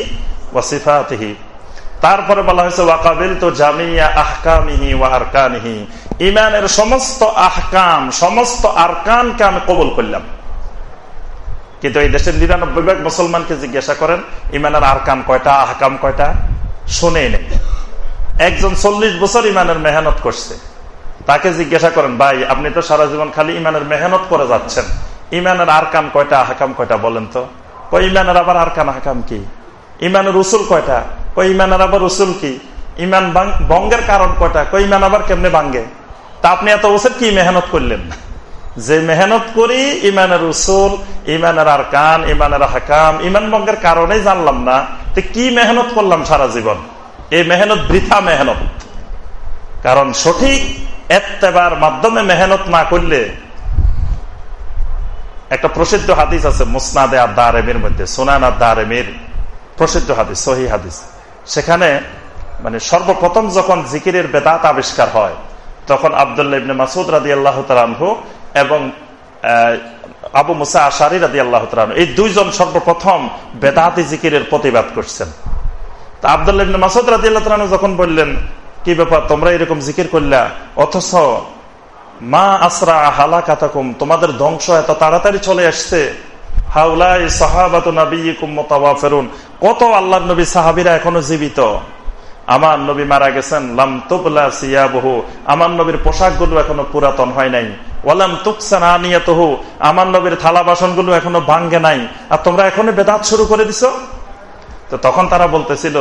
ওয়াসিফাতিহি তারপরে বলা হয়েছে, ওয়াকাবিল তো জামিয়া আহকামিহি ওয়ারকানিহি ইমানের সমস্ত আহকাম, সমস্ত আরকানকে আমি কবল করলাম। কিন্তু এই দেশের নিরানব্বই ভাগ মুসলমানকে জিজ্ঞাসা করেন, ইমানের আরকান কয়টা, আহকাম কয়টা? শুনেই নেই। একজন চল্লিশ বছর ইমানের মেহনত করছে। তাকে জিজ্ঞাসা করেন, ভাই, আপনি তো সারা জীবন খালি ইমানের মেহনত করে যাচ্ছেন। ইমানের আর কাম কয়টা হাকাম কয়টা বলেন তো? ইমানের আবার আর কান হাকাম কি? ইমানের উসুল কয়টা? কই ইমানের আবার উসুল কি? ইমান বঙ্গের কারণ কয়টা? কই ইমান আবার কেমনে ভাঙ্গে তা আপনি এত বছর কি মেহনত করলেন? যে মেহনত করি ইমানের উসুল ইমানের আর কান ইমানের হাকাম, ইমান বঙ্গের কারণেই জানলাম না। কি মেহনত করলাম সারা জীবন? এই মেহনত বৃথা মেহনত। কারণ সঠিক এত্তেবার মাধ্যমে মেহনত না করলে একটা প্রসিদ্ধ হাদিস আছে মুসনাদে আর দারেমের মধ্যে, সোনান আর দারেমের প্রসিদ্ধ হাদিস সহি হাদিস। সেখানে মানে সর্বপ্রথম যখন জিকিরের বেদাত আবিষ্কার হয়, তখন আবদুল্লাহ ইবনে মাসুদ রাদি আল্লাহ তালু এবং আবু মুসা আশারি রাদি আল্লাহ তালু এই দুইজন সর্বপ্রথম বেদাতি জিকিরের প্রতিবাদ করছেন। তা আবদুল্লাহ ইবনে মাসুদ রাদি আল্লাহ তালু যখন বললেন, কি ব্যাপার, তোমরা এরকম জিকির করলা? অথচ মা আসরা হালা কাতাকুম তোমাদের ধ্বংস এত তাড়াতাড়ি চলে আসছে হাউলাই সাহাবাত ফেরুন কত আল্লাহ নবী সাহাবিরা এখনও জীবিত? আমার নবী মারা গেছেন, লাম তুবলা সিয়া বহু আমার নবীর পোশাকগুলো এখনও পুরাতন হয় নাই। ওয়ালাম তুকসান আনিয়াতহু। আমার নবীর থালা বাসনগুলো এখনও ভাঙ্গে নাই। আর তোমরা এখনও বেদাত শুরু করে দিছ? তো তখন তারা বলতেছিল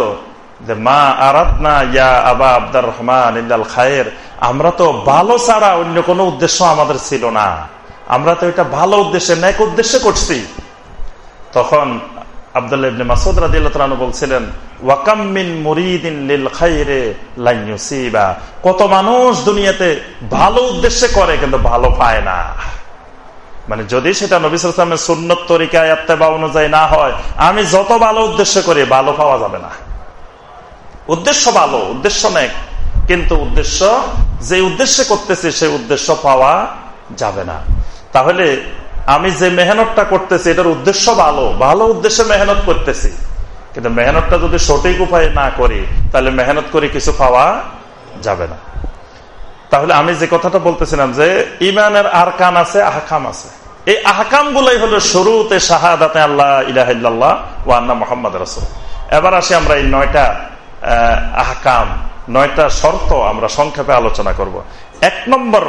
যে, মা আরাধনা ইয়া আবা আব্দার রহমান ইল্লাল খায়ের। আমরা তো ভালো ছাড়া অন্য কোনো উদ্দেশ্য আমাদের ছিল না। আমরা তো এটা ভালো উদ্দেশ্যে, ন্যাক উদ্দেশ্যে করছি। তখন আবদুল্লাহ মাসুদ রাদিল্লাহ বলছিলেন ওয়াকাম্মিন মুরিদিন লিল খাইরে লাইসিবা কত মানুষ দুনিয়াতে ভালো উদ্দেশ্যে করে, কিন্তু ভালো পায় না। মানে যদি সেটা নবিসের সুন্নত তরিকায় বা অনুযায়ী না হয়, আমি যত ভালো উদ্দেশ্য করি, ভালো পাওয়া যাবে না। উদ্দেশ্য ভালো, উদ্দেশ্য নেই কিন্তু উদ্দেশ্য, যে উদ্দেশ্যে করতেছি, সেই উদ্দেশ্য পাওয়া যাবে না। তাহলে আমি যে মেহনতটা করতেছি, এটার উদ্দেশ্য ভালো ভালো উদ্দেশ্যে মেহনত করতেছি। কিন্তু মেহনতটা যদি সঠিক উপায়ে না করি, তাহলে মেহনত করে কিছু পাওয়া যাবে না। তাহলে আমি যে কথাটা বলতেছিলাম যে ইমানের আরকান আছে, আহকাম আছে। এই আহকাম গুলাই হলো শুরুতে শাহাদাতে আল্লাহ ইলাহ ওয়ান্না মোহাম্মদ রসুল। এবার আসি আমরা এই নয়টা আহকাম, নয়টা শর্ত আমরা সংক্ষেপে আলোচনা করব। এক নম্বর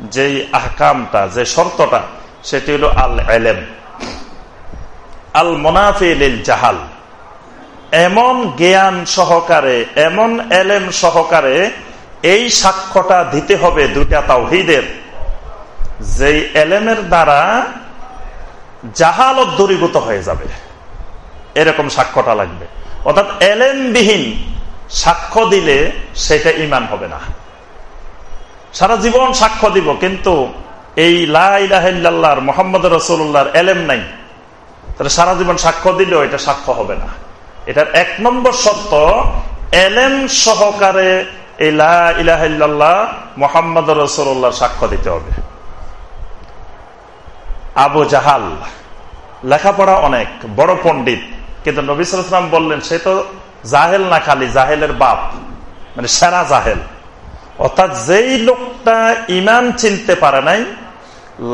যেই আহকামটা, যে শর্তটা, সেটি হলো আল এলেম আল মোনাফিল জাহাল এমন জ্ঞান সহকারে, এমন এলেম সহকারে এই সাক্ষ্যটা দিতে হবে দুইটা তাওহিদের। যেই এলেমের দ্বারা জাহালত দূরীভূত হয়ে যাবে। এরকম সাক্ষ্যটা লাগবে। অর্থাৎ এলেমবিহীন সাক্ষ্য দিলে সেটা ইমান হবে না। সারা জীবন সাক্ষ্য দিব, কিন্তু এই লাহিল্লাহর মোহাম্মদ রসুল্লাহর এলেম নাই। তাহলে সারা জীবন সাক্ষ্য দিলেও এটা সাক্ষ্য হবে না। এটার এক নম্বর শর্ত, এলেম সহকারে এই লাহ মোহাম্মদ রসুল্লাহ সাক্ষ্য দিতে হবে। আবু জাহাল, লেখাপড়া অনেক, বড় পণ্ডিত, কিন্তু নবিসাম বললেন, সে তো জাহেল না খালি, জাহেলের বাপ মানে সেরা জাহেল। অর্থাৎ যেই লোকটা ইমান চিনতে পারে নাই,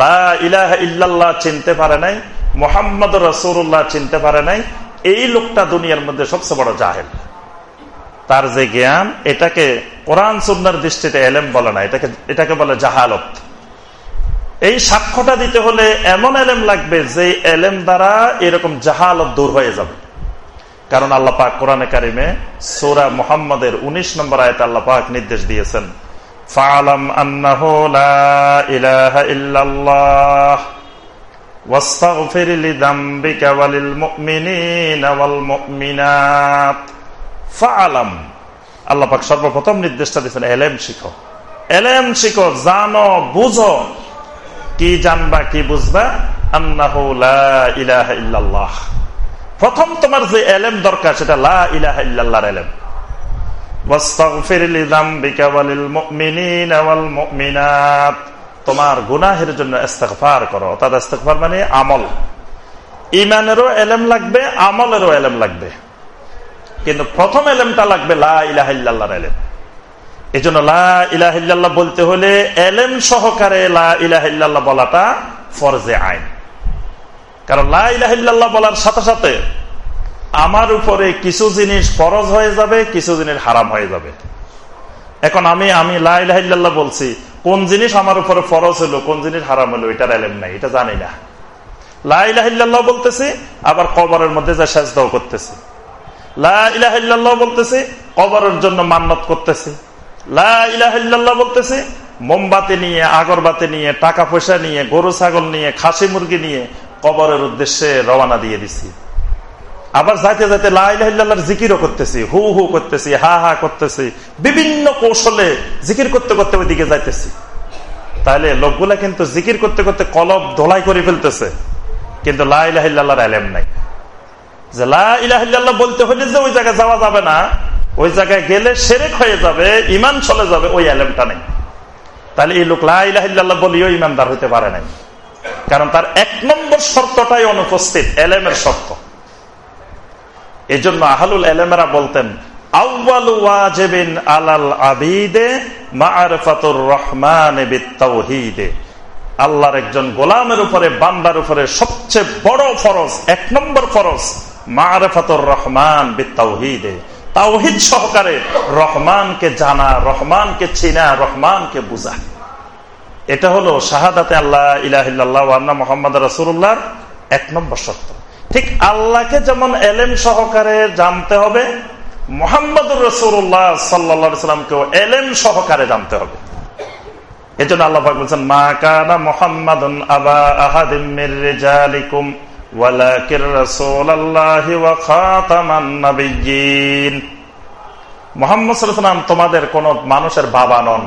লা ইলাহ ইল্লাল্লাহ চিনতে পারে নাই, মোহাম্মদ রসুল্লাহ চিনতে পারে নাই, এই লোকটা দুনিয়ার মধ্যে সবচেয়ে বড় জাহেল। তার যে জ্ঞান, এটাকে কোরআন সুন্নার দৃষ্টিতে এলেম বলে না, এটাকে এটাকে বলে জাহালত। এই সাক্ষ্যটা দিতে হলে এমন এলেম লাগবে যে এলেম দ্বারা এরকম জাহালত দূর হয়ে যাবে। কারণ আল্লাহ পাক কোরআনে কারিমে সৌরা মোহাম্মদের উনিশ নম্বর আয়তে আল্লাহ পাক নির্দেশ দিয়েছেন ফালাম আন্নাহ ইলাহা ইল্লাল্লাহ واستغفر لذنبك وللمؤمنين والمؤمنات فعلم আল্লাহ পাক সর্বপ্রথম নির্দেশটা দিয়েছেন এলেম শিখো এলেম শিখো জানো বুঝো কি জানবা কি বুঝবা আন্নাহু লা ইলাহা ইল্লাল্লাহ প্রথম তোমার যে এলেম দরকার, সেটা লা ইলাহা ইল্লাল্লাহর এলেম। তোমার গুনাহের জন্য ইস্তেকফার করো। অর্থাৎ ইস্তেকফার মানে আমল। ইমানেরও এলেম লাগবে, আমলেরও এলেম লাগবে। কিন্তু প্রথম এলেমটা লাগবে লা ইলাহা ইল্লাল্লাহর এলেম। এই জন্য লাহ বলতে হলে এলেম সহকারে লাহ বলাটা ফরজে আইন। কারণ লাহ বলার সাথে সাথে আমার উপরে কিছু জিনিস ফরজ হয়ে যাবে, কিছু জিনিস হারাম হয়ে যাবে। এখন আমি আমি লাহ বলছি, কোন জিনিস আমার উপরে ফরজ হলো, কোন জিনিস হারাম হলো, এটার এলেম নাই, এটা জানি না। বলতেছি, আবার কবরের মধ্যে যা করতেছি। বলতেছি, কবরের জন্য মান্নত করতেছি। বলতেছি, মোমবাতি নিয়ে, আগরবাতি নিয়ে, টাকা পয়সা নিয়ে, গরু, ছাগল নিয়ে, খাসি মুরগি নিয়ে কবরের উদ্দেশ্যে রওনা দিয়ে দিছি। আবার যাইতে যাইতে লাইলার জিকিরও করতেছি, হু হু করতেছি, হা হা করতেছি, বিভিন্ন কৌশলে জিকির করতে করতে ওই দিকে যাইতেছি। তাহলে লোকগুলা কিন্তু জিকির করতে করতে কলব ধোলাই করে ফেলতেছে, কিন্তু লাহিল্লাহর এলেম নাই। যে বলতে হলে যে ওই জায়গায় যাওয়া যাবে না, ওই জায়গায় গেলে সেরেক হয়ে যাবে ইমান চলে যাবে, ওই এলেমটা নেই। তাহলে এই লোক লাহিল্লাহ বলিও ইমানদার হইতে পারে নাই। কারণ তার এক নম্বর শর্তটাই অনুপস্থিত, এলেমের শর্ত। এই জন্য আহালুল এলেমেরা বলতেন একজন গোলামের উপরে, বান্দার উপরে সবচেয়ে বড় ফরজ, এক নম্বর ফরজ রহমান তাওহিদ সহকারে রহমানকে জানা, রহমানকে চিনা, রহমানকে বুঝা। এটা হলো শাহাদাতে আল্লাহ ইলাহিল্লাহ মোহাম্মদ রসুল্লাহর এক নম্বর শর্ত। ঠিক আল্লাহকে যেমন এলেম সহকারে জানতে হবে মোহাম্মদ রসুল্লাহ সাল্লামকেও এলেম সহকারে জানতে হবে। এই জন্য আল্লাহ বলছেন, মা কানা মোহাম্মদ আবা আহাদিম ওয়ালাকির রাসূলুল্লাহি ওয়া খাতামান নাবিয়্যিন। মুহাম্মদ সাল্লাল্লাহু তোমাদের কোন মানুষের বাবা নন।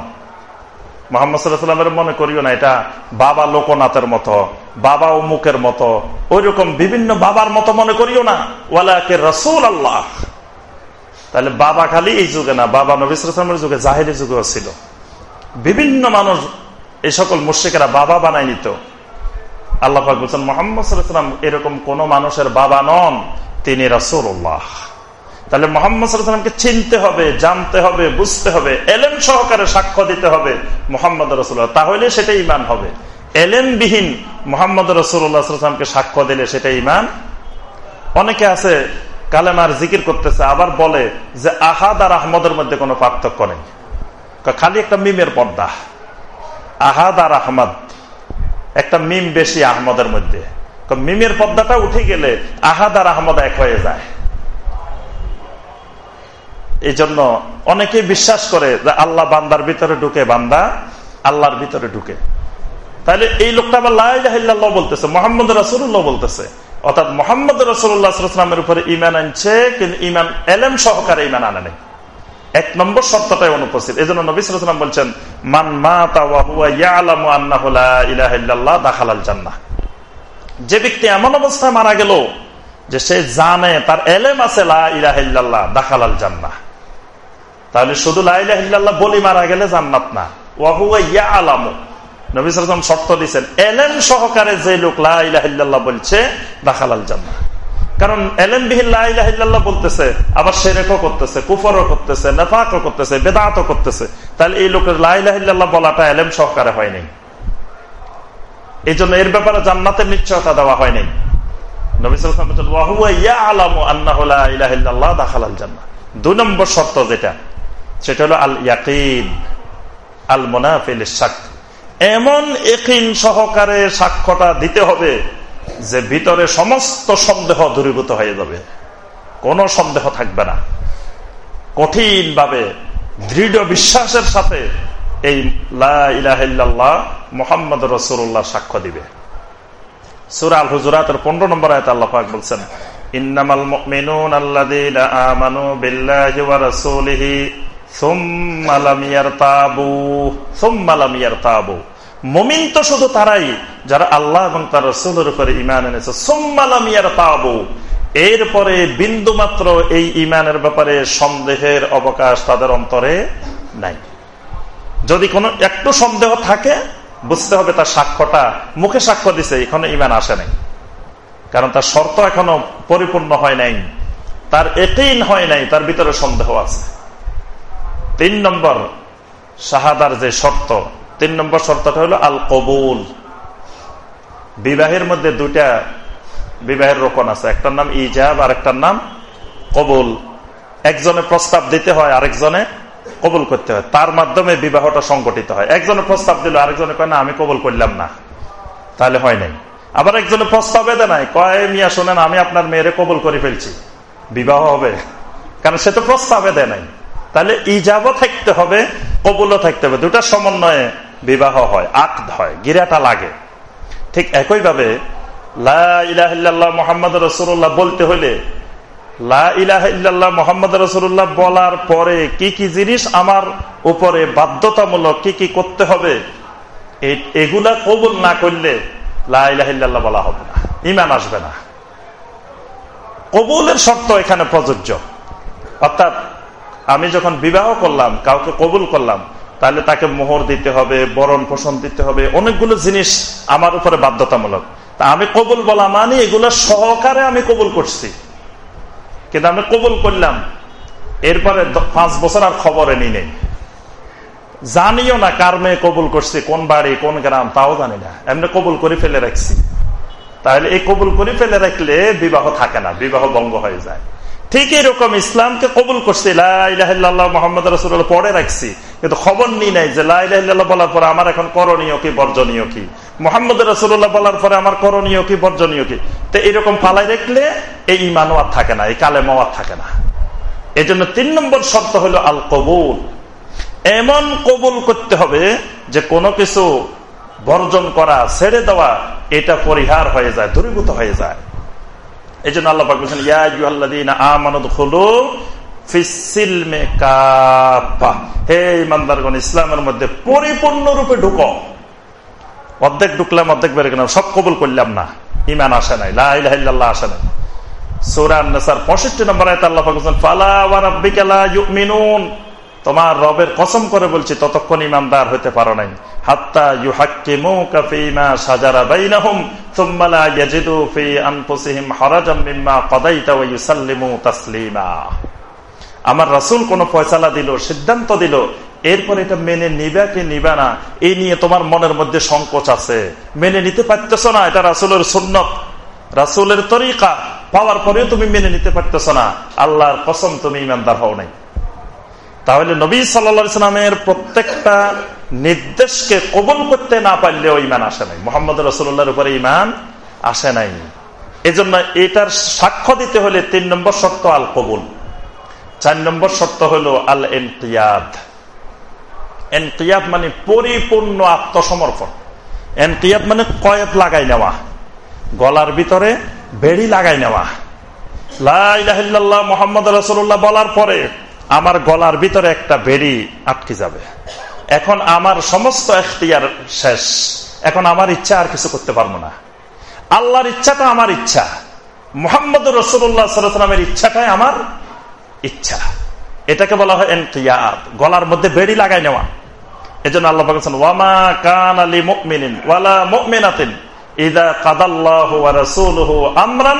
মোহাম্মদ মনে করিও না, এটা বাবা লোকনাথের মতো, বাবা মুখের মতো ওই রকম বিভিন্ন বাবার মতো মনে করিও না। ওয়ালাকে রসুল আল্লাহ তাহলে বাবা খালি এই যুগে না, বাবা নবিসের যুগে জাহেরি যুগেও ছিল। বিভিন্ন মানুষ, এই সকল মুর্শিকেরা বাবা বানাই নিত। আল্লাহ বলছেন, মোহাম্মদ এরকম কোন মানুষের বাবা নন, তিনি রসুল্লাহ তাহলে মোহাম্মদ সাল্লামকে চিনতে হবে, জানতে হবে, বুঝতে হবে এলেন সহকারে সাক্ষ্য দিতে হবে মোহাম্মদ রসুল্লাহ তাহলে সেটা ইমান হবে। এলেনবিহীন মোহাম্মদ রসুল্লাহামকে সাক্ষ্য দিলে সেটা ইমান অনেকে আছে, কালেমার জিকির করতেছে, আবার বলে যে আহাদ আর আহমদের মধ্যে কোনো পার্থক্য নেই। খালি একটা মিমের পর্দা। আহাদ আর আহমদ। একটা মিম বেশি আহমদের মধ্যে। মিমের পর্দাটা উঠে গেলে আহাদ আর আহমদ এক হয়ে যায়। এই জন্য অনেকেই বিশ্বাস করে যে আল্লাহ বান্দার ভিতরে ঢুকে, বান্দা আল্লাহর ভিতরে ঢুকে। তাহলে এই লোকটা আবার বলতেছে, মোহাম্মদ রাসুল্লাহ বলতেছে। অর্থাৎ মোহাম্মদ রসুল্লাহামের উপরে ইমান আনছে, কিন্তু ইমান এলেম সহকারে ইমান আনে নেই। এক নম্বর শর্তটাই অনুপস্থিত। এই জন্য নবী সালাম বলছেন, মান মা দাখালাল যে ব্যক্তি এমন অবস্থায় মারা গেল যে সে জানে, তার এলেম আছে লাহ দাখালাল জান্না তাহলে শুধু লাইল্লাহ বলি মারা গেলে জান্নাত না। ওয়াহুয়া শর্ত এলেম সহকারে যে লোক বলছে, দাখালাল কারণ এলেম বলতেছে, আবার করতেছে করতেছে করতেছে করতেছে। তাহলে এই লোকের বলাটা এলেম সহকারে হয়নি এই জন্য এর ব্যাপারে জান্নাতের নিশ্চয়তা দেওয়া হয়নি নবী সালাম আলামু দাখালাল জান্না দুই নম্বর শর্ত যেটা সেটা হলো আল ইয়াকিন আল মোনাফিল এমন একিন সহকারে সাক্ষ্যটা দিতে হবে যে ভিতরে সমস্ত সন্দেহ দূরীভূত হয়ে যাবে। কোনো সন্দেহ থাকবে না। কঠিন ভাবে দৃঢ় বিশ্বাসের সাথে এই লাহ মোহাম্মদ রসুল্লাহ সাক্ষ্য দিবে। সুরাল হুজুরাতের পনেরো নম্বর আয়ত আল্লাহ বলছেন, ইন্নামাল মিনুন আল্লাহ আমানু বিল্লাহি মমিন তো শুধু তারাই, যারা আল্লাহ এবং তার রসুলের উপরে ইমান এনেছে। সোম্মালামিয়ার তাবু এরপরে বিন্দু মাত্র এই ইমানের ব্যাপারে সন্দেহের অবকাশ তাদের অন্তরে নাই। যদি কোনো একটু সন্দেহ থাকে, বুঝতে হবে তার সাক্ষ্যটা, মুখে সাক্ষ্য দিছে, এখনও ইমান আসে নাই। কারণ তার শর্ত এখনও পরিপূর্ণ হয় নাই। তার এতেই হয় নাই, তার ভিতরে সন্দেহ আছে। তিন নম্বর শাহাদার যে শর্ত, তিন নম্বর শর্তটা হলো আল কবুল বিবাহের মধ্যে দুইটা বিবাহের রোকন আছে, একটার নাম ইজাব আর একটার নাম কবুল। একজনে প্রস্তাব দিতে হয়, আরেকজনে কবুল করতে হয়। তার মাধ্যমে বিবাহটা সংগঠিত হয়। একজনে প্রস্তাব দিল, আরেকজনে কয়, না, আমি কবুল করলাম না। তাহলে হয় নাই। আবার একজনে প্রস্তাব এদে নাই, কয়, মিয়া, শোনেন, আমি আপনার মেয়েরে কবুল করে ফেলছি। বিবাহ হবে। কারণ সে তো প্রস্তাব দেয় নাই। তাহলে ইজাবও থাকতে হবে, কবুলও থাকতে হবে। দুটা সমন্বয়ে বিবাহ হয় আক্ত হয়, গিরাটা লাগে। ঠিক একইভাবে লাহ মোহাম্মদ রসুল্লাহ বলতে হলে লাহ মোহাম্মদ রসুল্লাহ বলার পরে কি কি জিনিস আমার উপরে বাধ্যতামূলক কি কি করতে হবে এগুলা কবুল না করলে লাইলাহিল্লাহ বলা হবে না ইমান আসবে না। কবুলের শর্ত এখানে প্রযোজ্য। অর্থাৎ আমি যখন বিবাহ করলাম, কাউকে কবুল করলাম, তাহলে তাকে মোহর দিতে হবে, বরণ পোষণ দিতে হবে, অনেকগুলো জিনিস আমার উপরে বাধ্যতামূলক। তা আমি কবুল বলা মানে এগুলো সহকারে আমি কবুল করছি। কিন্তু আমি কবুল করলাম, এরপরে পাঁচ বছর আর খবরে নি নেই। জানিও না কার মেয়ে কবুল করছি, কোন বাড়ি, কোন গ্রাম, তাও জানি না। এমনি কবুল করে ফেলে রাখছি। তাহলে এই কবুল করে ফেলে রাখলে বিবাহ থাকে না, বিবাহ বঙ্গ হয়ে যায়। ঠিক এরকম ইসলামকে কবুল করছি লাহ মোহাম্মদ পড়ে রাখছি, কিন্তু খবর নিই নাই যে লাহ বলার পরে আমার এখন করণীয় কি, বর্জনীয় কি? মোহাম্মদ রসুল্লাহ বলার পরে আমার করণীয় কি, বর্জনীয় কি? তো এরকম পালাই রাখলে এই ইমানও আর থাকে না, এই কালে আর থাকে না। এই জন্য তিন নম্বর শর্ত হলো আল কবুল এমন কবুল করতে হবে যে কোনো কিছু বর্জন করা, ছেড়ে দেওয়া, এটা পরিহার হয়ে যায়, দূরীভূত হয়ে যায়। এই জন্য আল্লাহ বলছেন হে ইমানদারগণ ইসলামের মধ্যে পরিপূর্ণরূপে ঢুক। অর্ধেক ঢুকলাম, অর্ধেক বেড়ে গেলাম সব কবুল করলাম না। ইমান আসে নাই লাহ আসে নাই। সৌরান পঁয়ষট্টি নম্বর আল্লাহ ফালা মিনুন তোমার রবের কসম করে বলছি, ততক্ষণ ইমানদার হইতে পারো নাই। আমার রাসূল কোন ফয়সালা দিল, সিদ্ধান্ত দিল, এরপর এটা মেনে নিবে কি নিবে না এই নিয়ে তোমার মনের মধ্যে সংকোচ আছে। মেনে নিতে পারতেছ না, এটা রাসুলের সুন্নত। রাসুলের তরিকা, পাওয়ার পরেও তুমি মেনে নিতে পারতেছ না। আল্লাহর কসম তুমি ইমানদার হও নাই। তাহলে নবী সাল্লামের প্রত্যেকটা নির্দেশকে কবল করতে না পারলেও ইমান আসে নাই। মোহাম্মদ রসুল্লাহর উপরে ইমান আসে নাই। এজন্য এটার সাক্ষ্য দিতে হলে তিন নম্বর শর্ত আল কবুল চার নম্বর শর্ত হল আল এনকিয়াদ এনকিয়াদ মানে পরিপূর্ণ আত্মসমর্পণ। এনকিয়াদ মানে কয়েদ লাগাই নেওয়া। গলার ভিতরে বেড়ি লাগাই নেওয়া। লাহ মোহাম্মদ রসুল্লাহ বলার পরে আমার গলার ভিতরে একটা বেড়ি আটকে যাবে। এখন আমার সমস্ত এখতিয়ার শেষ। এখন আমার ইচ্ছা আর কিছু করতে পারব না। আল্লাহর ইচ্ছাটা আমার ইচ্ছা। মোহাম্মদ রসুল্লাহ সাল্লামের ইচ্ছাটাই আমার ইচ্ছা। এটাকে বলা হয় এনকিয়াত গলার মধ্যে বেড়ি লাগাই নেওয়া। এই জন্য আল্লাহ বলছেন ওয়ামা কান আলী মুকমিন ওয়ালা মুকমিনাতিন ইদা কাদাল্লাহ রাসূলুহু আমরান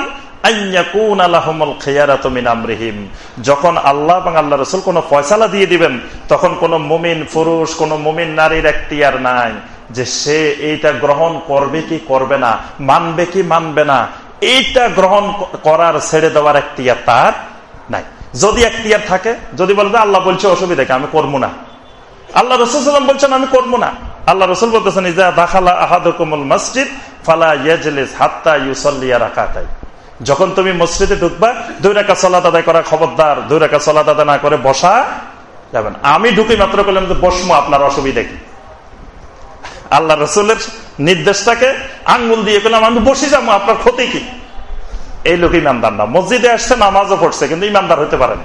যখন আল্লাহ এবং আল্লাহ রসুল কোন ফয়সালা দিয়ে দিবেন, তখন কোন মুমিন পুরুষ, কোন মুমিন নারীর আর নাই যে সে এইটা গ্রহণ করবে কি করবে না, মানবে কি মানবে না। এইটা গ্রহণ করার ছেড়ে দেওয়ার আর তার নাই। যদি আর থাকে, যদি বলবে, আল্লাহ বলছে, অসুবিধা কি, আমি করব না। আল্লাহ রসুল সাল্লাম বলছেন, আমি করব না। আল্লাহ রসুল বলতেছেন ইজা দাখালা আহাদ মসজিদ, ফালা ইয়াজলিস হাত্তা ইউসল্লিয়া রাখাতাই যখন তুমি মসজিদে ঢুকবা, দুই রেখা সলাদ আদায় করা খবরদার, দুই রেখা সলাদ আদায় না করে বসা যাবেন আমি ঢুকি মাত্র করলাম বসমো আপনার অসুবিধা কি? আল্লাহ রসুলের নির্দেশটাকে আঙ্গুল দিয়ে পেলাম আমি বসে যাব, আপনার ক্ষতি কি? এই লোক ইমানদার না। মসজিদে আসছে, নামাজও পড়ছে, কিন্তু ইমানদার হতে পারেন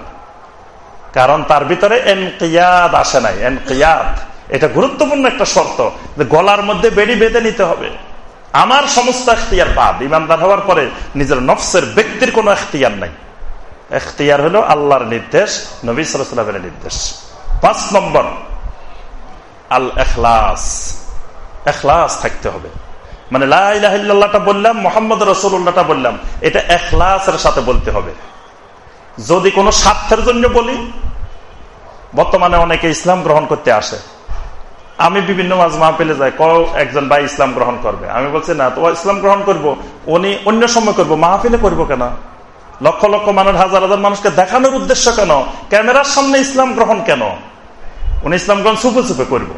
কারণ তার ভিতরে এনকিয়াদ আসে নাই। এনকিয়াদ, এটা গুরুত্বপূর্ণ একটা শর্ত। গলার মধ্যে বেড়ি বেঁধে নিতে হবে। আমার সমস্ত এখতিয়ার বাদ। ইমানদার হওয়ার পরে নিজের নফসের ব্যক্তির কোন এখতিয়ার নাই। এখতিয়ার হলো আল্লাহর নির্দেশ, নবী সালামের নির্দেশ। পাঁচ নম্বর আল এখলাস এখলাস থাকতে হবে। মানে লাইলাহিল্লাহটা বললাম, মোহাম্মদ রসুল্লাহটা বললাম, এটা এখলাসের সাথে বলতে হবে। যদি কোনো স্বার্থের জন্য বলি, বর্তমানে অনেকে ইসলাম গ্রহণ করতে আসে। আমি বিভিন্ন মাঝ পেলে যাই ক একজন ভাই ইসলাম গ্রহণ করবে। আমি বলছি, না, তো ইসলাম গ্রহণ করব, উনি অন্য সময় করব, মাহফিলে করব কেন? লক্ষ লক্ষ মানুষ, হাজার হাজার মানুষকে দেখানোর উদ্দেশ্য কেন? ক্যামেরার সামনে ইসলাম গ্রহণ কেন? উনি ইসলাম গ্রহণ সুপে সুপে করব।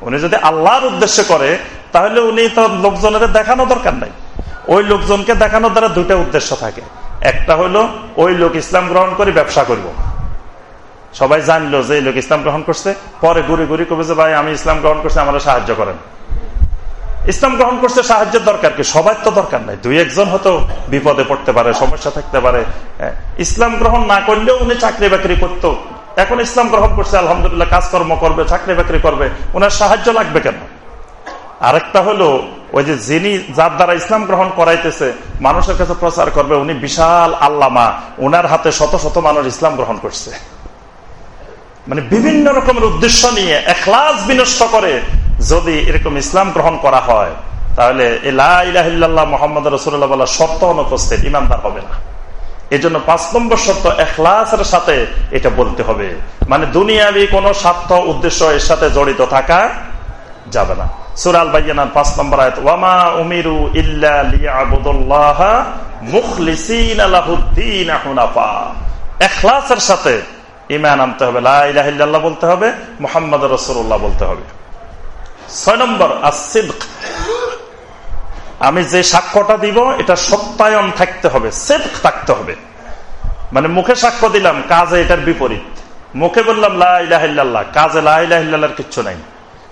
উনি যদি আল্লাহর উদ্দেশ্য করে, তাহলে উনি তো লোকজনের দেখানো দরকার নাই। ওই লোকজনকে দেখানোর দ্বারা দুইটা উদ্দেশ্য থাকে। একটা হলো ওই লোক ইসলাম গ্রহণ করে ব্যবসা করব। সবাই জানলো যে এই লোক ইসলাম গ্রহণ করছে। পরে ঘুরে ঘুরে কবে যে ভাই আমি ইসলাম গ্রহণ করছি আমরা সাহায্য করেন। ইসলাম গ্রহণ করছে সাহায্যের দরকার কি? সবার তো দরকার নাই। দুই একজন হয়তো বিপদে পড়তে পারে সমস্যা থাকতে পারে। হ্যাঁ, ইসলাম গ্রহণ না করলেও উনি চাকরি বাকরি করতো। এখন ইসলাম গ্রহণ করছে আলহামদুলিল্লাহ কাজকর্ম করবে চাকরি বাকরি করবে। ওনার সাহায্য লাগবে কেন? আরেকটা হলো ওই যে যিনি যার দ্বারা ইসলাম গ্রহণ করাইতেছে মানুষের কাছে প্রচার করবে উনি বিশাল আল্লামা। উনার হাতে শত শত মানুষ ইসলাম গ্রহণ করছে। মানে বিভিন্ন রকমের উদ্দেশ্য নিয়ে এখলাস বিনষ্ট করে যদি এরকম ইসলাম গ্রহণ করা হয়, তাহলে মোহাম্মদ রসুল্লাহ শর্ত অনুপস্থিত, ইমানদার হবে না। এই জন্য পাঁচ নম্বর শর্ত, এখলাসের সাথে এটা বলতে হবে। মানে দুনিয়াবি কোন স্বার্থ, উদ্দেশ্য এর সাথে জড়িত থাকা যাবে না। সুরাল বাইয়ানার পাঁচ নম্বর আয়ত, ওয়ামা উমিরু ইল্লাহ মুখলিসিন আলাহুদ্দিন এখলাসের সাথে ইমান আনতে হবে। লাহ বলতে হবে মোহাম্মদ রসুল্লাহ বলতে হবে। ছয় নম্বর আমি যে সাক্ষ্যটা দিব, এটা সত্যায়ন থাকতে হবে সেফ থাকতে হবে। মানে মুখে সাক্ষ্য দিলাম, কাজে এটার বিপরীত। মুখে বললাম লাহ কাজে লাহ কিচ্ছু নাই।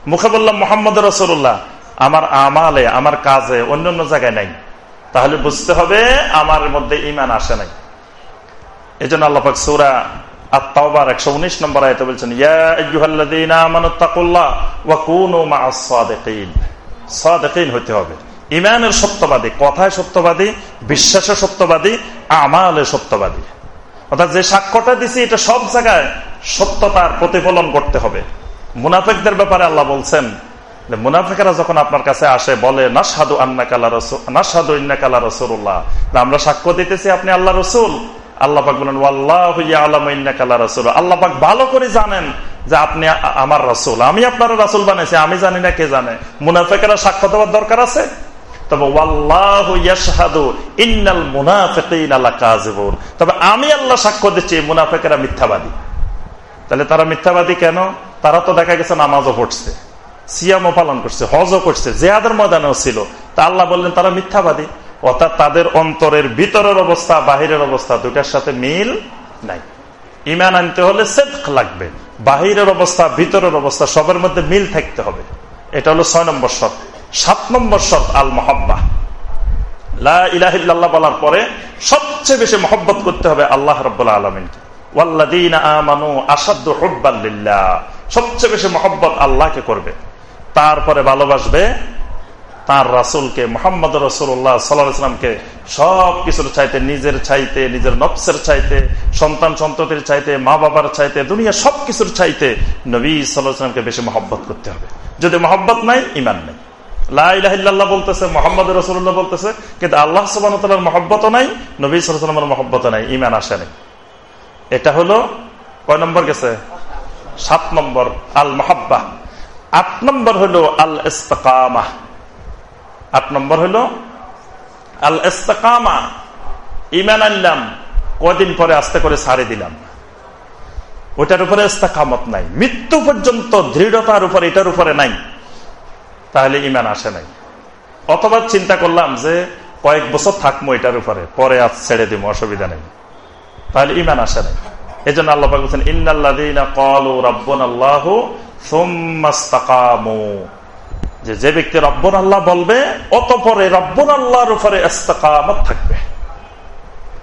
মুখে বললাম মোহাম্মদ রসুল্লাহ আমার আমালে, আমার কাজে অন্য অন্য জায়গায় নাই। তাহলে বুঝতে হবে, আমার মধ্যে ইমান আসে নাই। এই জন্য আল্লাহাক সৌরা আত্মাবার একশো উনিশ নম্বর আয়তে বলছেন হইতে হবে। ইমানের সত্যবাদী, কথায় সত্যবাদী বিশ্বাসের সত্যবাদী আমালের সত্যবাদী। অর্থাৎ যে সাক্ষ্যটা দিছি, এটা সব জায়গায় সত্যতার প্রতিফলন করতে হবে। মুনাফেকদের ব্যাপারে আল্লাহ বলছেন মুনাফেকেরা যখন আপনার কাছে আসে, বলে না সাধু আন্না কালা রসুল না সাধু ইন্না কালা রসুল্লাহ আমরা সাক্ষ্য দিতেছি আপনি আল্লাহ রসুল। আল্লাপাক বলেন রসুল। আল্লাপাক ভালো করে জানেন যে আপনি আমার রসুল। আমি আপনার রসুল বানাইছি, আমি জানি না কে জানে। মুনাফেকেরা সাক্ষ্য দেওয়ার দরকার আছে? তবে তবে আমি আল্লাহ সাক্ষ্য দিচ্ছি মুনাফেকেরা মিথ্যাবাদী। তাহলে তারা মিথ্যাবাদী কেন? তারা তো দেখা গেছে নামাজও পড়ছে, সিয়ামও পালন করছে, হজও করছে, জেহাদের ময়দানেও ছিল। তা আল্লাহ বললেন, তারা মিথ্যাবাদী। অর্থাৎ তাদের অন্তরের ভিতরের অবস্থা, বাহিরের অবস্থা দুটার সাথে মিল নাই। ইমান আনতে হলে সেফ লাগবে। বাহিরের অবস্থা, ভিতরের অবস্থা, সবের মধ্যে মিল থাকতে হবে। এটা হলো ছয় নম্বর শর্ত। সাত নম্বর শর্ত আল মহাব্বা লাহ বলার পরে সবচেয়ে বেশি মহব্বত করতে হবে আল্লাহ রবাহ আলমিনকে। সবচেয়ে বেশি মহব্বত আল্লাহকে করবে। তারপরে ভালোবাসবে তার রাসুলকে, মোহাম্মদ রসুল্লাহ সাল্লাহামকে সব কিছুর চাইতে, নিজের চাইতে, নিজের নফসের চাইতে, সন্তান সন্ততির চাইতে, মা বাবার চাইতে দুনিয়া সব কিছুর চাইতে নবী সাল্লাহামকে বেশি মহব্বত করতে হবে। যদি মহব্বত নাই ইমান নেই। বলতেছে বলতেছে, কিন্তু আল্লাহ মহব্বত নাই, নবী মহব্বত নাই ইমান এটা হলো, কয় নম্বর গেছে? সাত নম্বর আল আট নম্বর হলো আল আট নম্বর হলো আল ইস্তকামা ইমান আনলাম কদিন পরে আস্তে করে ছাড়ে দিলাম। ওইটার উপরে ইস্তাকামত নাই। মৃত্যু পর্যন্ত দৃঢ়তার উপরে, এটার উপরে নাই। তাহলে ইমান আসে নাই। অথবা চিন্তা করলাম যে, কয়েক বছর থাকব এটার উপরে, পরে আজ ছেড়ে দিব, অসুবিধা নেই। তাহলে ইমান আসে নাই। এই জন্য আল্লাহ বলছেন আল্লাহ যে যে ব্যক্তি রব্বন আল্লাহ বলবে, অতপরে রব্বন আল্লাহর উপরে থাকবে।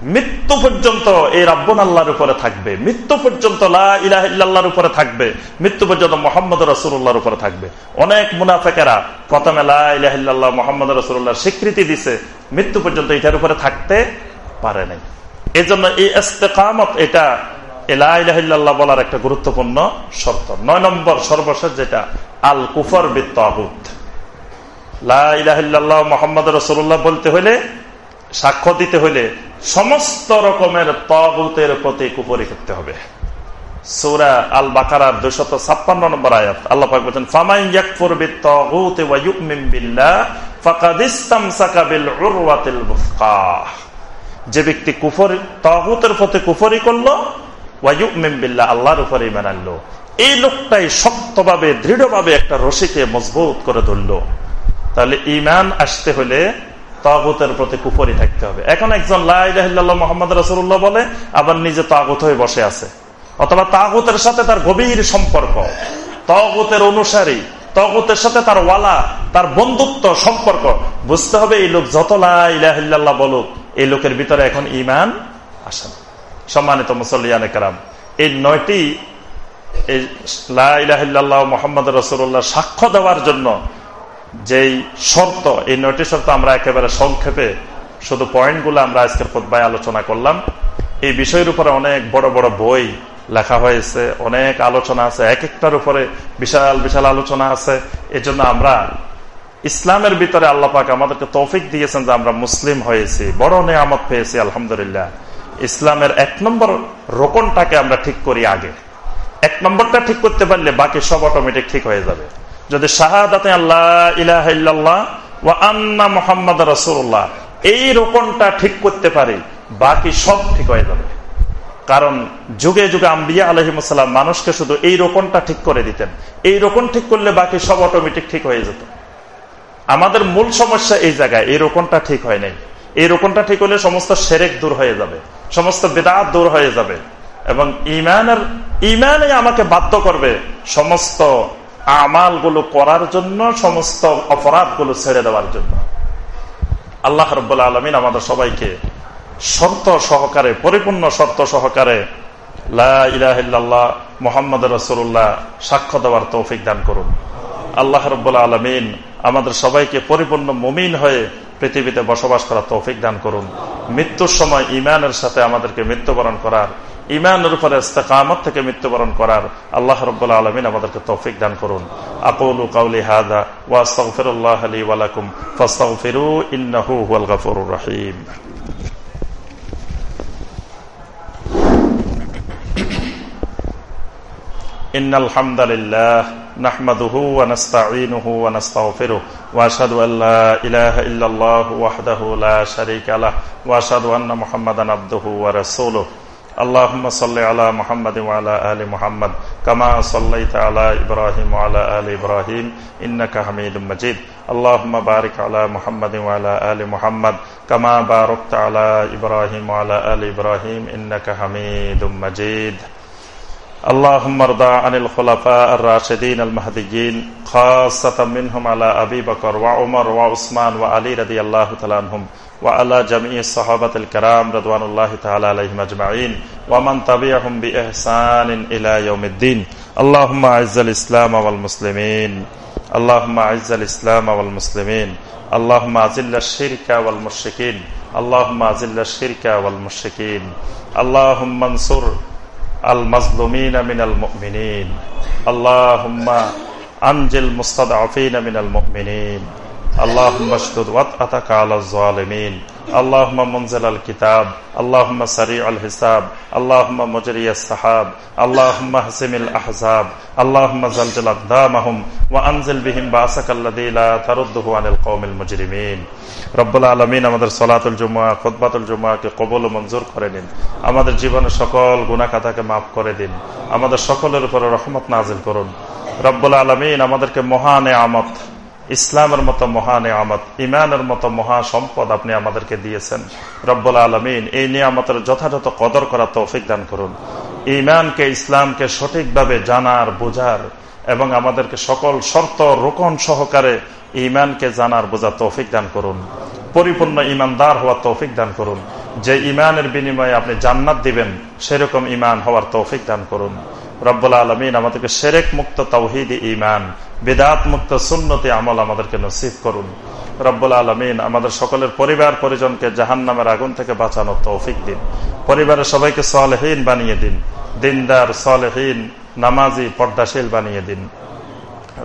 মৃত্যু পর্যন্ত এই রব্বন আল্লাহর উপরে থাকবে। মৃত্যু পর্যন্ত লাহ্লাহর উপরে থাকবে। মৃত্যু পর্যন্ত মোহাম্মদ রসুল্লাহর উপরে থাকবে। অনেক মুনাফেকেরা প্রথমে লাহ মোহাম্মদ রসুল্লাহর স্বীকৃতি দিছে। মৃত্যু পর্যন্ত এটার উপরে থাকতে পারে নাই। এই জন্য এই ইস্তেকামত, এটা এলাহ বলার একটা গুরুত্বপূর্ণ শর্ত। নয় নম্বর সর্বশেষ যেটা, আল কুফর বিত্তাহুদ লাহ মোহাম্মদ রসুল্লাহ বলতে হলে সাক্ষ্য দিতে হলে সমস্ত রকমের তগুতের প্রতি কুপরি করতে হবে। সৌরা আল বাকার দুশত ছাপ্পান্ন নম্বর আয়াত। আল্লাহ বলছেন ফামাই ইয়াকফুর বিত্তাগুত ওয়া ইউমিন বিল্লাহ, ফাকাদ ইসতামসাকা বিল উরওয়াতিল মুফকা যে ব্যক্তি কুফর, তাগুতের প্রতি কুফরি করল ওয়াইমেম্বিল্লা আল্লাহর উপরে ইমান আনলো। এই লোকটাই শক্তভাবে, দৃঢ়ভাবে একটা রশিকে মজবুত করে ধরল। তাহলে ইমান আসতে হলে তাগুতের প্রতি কুফরি থাকতে হবে। এখন একজন লাহ মোহাম্মদ রসুল্লাহ বলে, আবার নিজে তাগুত হয়ে বসে আছে। অথবা তাগুতের সাথে তার গভীর সম্পর্ক, তগুতের অনুসারী, তগুতের সাথে তার ওয়ালা, তার বন্ধুত্ব, সম্পর্ক। বুঝতে হবে এই লোক যত লাহ বলুক, এই লোকের ভিতরে এখন ইমান আসে সম্মানিত মুসল্লিয়ানে কারাম, এই নয়টি, এই লাহ মোহাম্মদ রসুল্লাহ সাক্ষ্য দেওয়ার জন্য যেই শর্ত, এই নয়টি শর্ত আমরা একেবারে সংক্ষেপে শুধু পয়েন্টগুলো আমরা আজকের খোদ্ায় আলোচনা করলাম। এই বিষয়ের উপরে অনেক বড় বড় বই লেখা হয়েছে, অনেক আলোচনা আছে, এক একটার উপরে বিশাল বিশাল আলোচনা আছে। এজন্য আমরা ইসলামের ভিতরে আল্লাপাক আমাদেরকে তৌফিক দিয়েছেন যে আমরা মুসলিম হয়েছি, বড় নিয়ামত পেয়েছি, আলহামদুলিল্লাহ। ইসলামের এক নম্বর রোকনটাকে আমরা ঠিক করি আগে। এক নম্বরটা ঠিক করতে পারলে বাকি সব অটোমেটিক ঠিক হয়ে যাবে। যদি শাহাদাতে আল্লাহ ইলাহ ও আন্না মোহাম্মদ রসুল্লাহ এই রোপণটা ঠিক করতে পারি, বাকি সব ঠিক হয়ে যাবে। কারণ যুগে যুগে আম্বিয়া আলহিমসাল্লাম মানুষকে শুধু এই রোপণটা ঠিক করে দিতেন। এই রোপণ ঠিক করলে বাকি সব অটোমেটিক ঠিক হয়ে যেত। আমাদের মূল সমস্যা এই জায়গায়, এই রোপণটা ঠিক হয় নাই। এই রোপণটা ঠিক হলে সমস্ত সেরেক দূর হয়ে যাবে। সমস্ত বেদাত দূর হয়ে যাবে। এবং ইমানের ইমানে আমাকে বাধ্য করবে সমস্ত আমালগুলো করার জন্য, সমস্ত অপরাধগুলো ছেড়ে দেওয়ার জন্য। আল্লাহ রব্বুল্লা আলমিন আমাদের সবাইকে শর্ত সহকারে, পরিপূর্ণ শর্ত সহকারে লাহ মোহাম্মদ রসুল্লাহ সাক্ষ্য দেওয়ার তৌফিক দান করুন। আল্লাহ রব্বুল্লা আলমিন আমাদের সবাইকে পরিপূর্ণ মুমিন হয়ে পৃথিবীতে বসবাস করার তৌফিক দান করুন মৃত্যুর সময় ইমানের সাথে আমাদেরকে মৃত্যুবরণ করার ইমানের উপরে ইস্তেকামত থেকে মৃত্যুবরণ করার আল্লাহ রব্বুল্লা আলমিন আমাদেরকে তৌফিক দান করুন আকুলু কাউলি হাদা ওয়াস্তাগফিরুল্লাহ লি ওয়ালাকুম ফাস্তাগফিরু ইন্নাহু হুয়াল গফুরুর রহিম إن الحمد لله نحمده ونستعينه ونستغفره وأشهد أن لا إله إلا الله وحده لا شريك له وأشهد أن محمدا عبده ورسوله. اللهم صل على محمد وعلى آل محمد كما صليت على إبراهيم وعلى آل إبراهيم إنك حميد مجيد. اللهم بارك على محمد وعلى آل محمد كما باركت على إبراهيم وعلى آل إبراهيم إنك حميد مجيد. اللهم ارضى عن الخلفاء الراشدين المهديين خاصة منهم على أبي بكر وعمر وعثمان وعلي رضي الله تعالى عنهم وعلى جميع الصحابة الكرام رضوان الله تعالى عليهم أجمعين ومن تبعهم بإحسان إلى يوم الدين. اللهم أعز الإسلام والمسلمين. اللهم أعز الإسلام والمسلمين. اللهم أذل الشرك والمشركين. اللهم أذل الشرك والمشركين. اللهم انصر المظلومين من المؤمنين. اللهم أنجل المستضعفين من المؤمنين. اللهم اشدد وطأتك على الظالمين اللهم منزل الكتاب اللهم سريع الحساب اللهم مجري السحاب اللهم اهزم الأحزاب اللهم زلزل أقدامهم وأنزل بهم بأسك الذي لا ترده عن القوم المجرمين রব্বুল আলমিন আমাদের সলাতুল জুমা খুদ্বাতুল জুমাকে কবল ও মঞ্জুর করে নিন আমাদের জীবনের সকল গুণাখাতাকে মাফ করে দিন আমাদের সকলের উপরে রহমত নাজিল করুন রব্বুল আলমিন আমাদেরকে মহান আমত ইসলামের মতো মহান আমত ইমানের মতো মহা সম্পদ আপনি আমাদেরকে দিয়েছেন। রব্বুল আলমিন এই নিয়ামতের যথাযথ কদর করা তৌফিক দান করুন। ইমানকে ইসলামকে সঠিকভাবে জানার, বোঝার এবং আমাদেরকে সকল শর্ত রোকন সহকারে ইমানকে জানার বোঝা তৌফিক দান করুন। পরিপূর্ণ ইমানদার হওয়ার তৌফিক দান করুন। যে ইমানের বিনিময়ে আপনি জান্নাত দিবেন, সেরকম ইমান হওয়ার তৌফিক দান করুন। রব্বুল্লা আলমিন আমাদেরকে সেরেক মুক্ত তৌহিদ ইমান বেদাত মুক্ত সুন্নতি আমল আমাদেরকে নসিব করুন। রব্বুল আলমিন আমাদের সকলের পরিবার পরিজনকে জাহান নামের আগুন থেকে বাঁচানোর তৌফিক দিন। পরিবারের সবাইকে সলহীন বানিয়ে দিন। দিনদার, সলহীন, নামাজি, পর্দাশীল বানিয়ে দিন।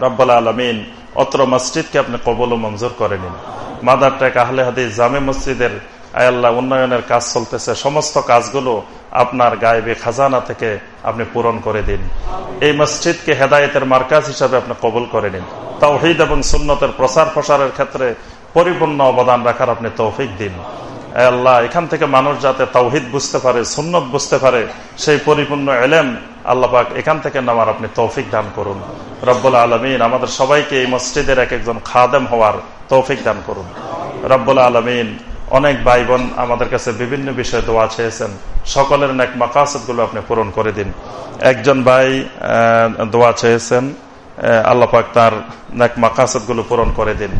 রব্বুল আলমিন অত্র মসজিদকে আপনি কবল ও মঞ্জুর করে নিন। মাদার টেক আহলে হাদিস, জামে মসজিদের আয়াল্লাহ উন্নয়নের কাজ চলতেছে। সমস্ত কাজগুলো আপনার গায়েবে খাজানা থেকে আপনি পূরণ করে দিন। এই মসজিদকে হেদায়তের মার্কাজ হিসাবে আপনি কবুল করে নিন। তৌহিদ এবং সুন্নতের প্রসার প্রসারের ক্ষেত্রে পরিপূর্ণ অবদান রাখার আপনি তৌফিক দিন। আল্লাহ, এখান থেকে মানুষ যাতে তৌহিদ বুঝতে পারে, সুন্নত বুঝতে পারে, সেই পরিপূর্ণ এলেম আল্লাপাক এখান থেকে নামার আপনি তৌফিক দান করুন। রব্বুল আলমিন আমাদের সবাইকে এই মসজিদের এক একজন খাদেম হওয়ার তৌফিক দান করুন। রব্বুল আলমিন অনেক ভাই বোন আমাদের কাছে বিভিন্ন বিষয়ে দোয়া চেয়েছেন। সকলের অনেক মাকাসদগুলো আপনি পূরণ করে দিন। একজন ভাই দোয়া চেয়েছেন আল্লাপাক তার নাক মাকাসদগুলো পূরণ করে দিন।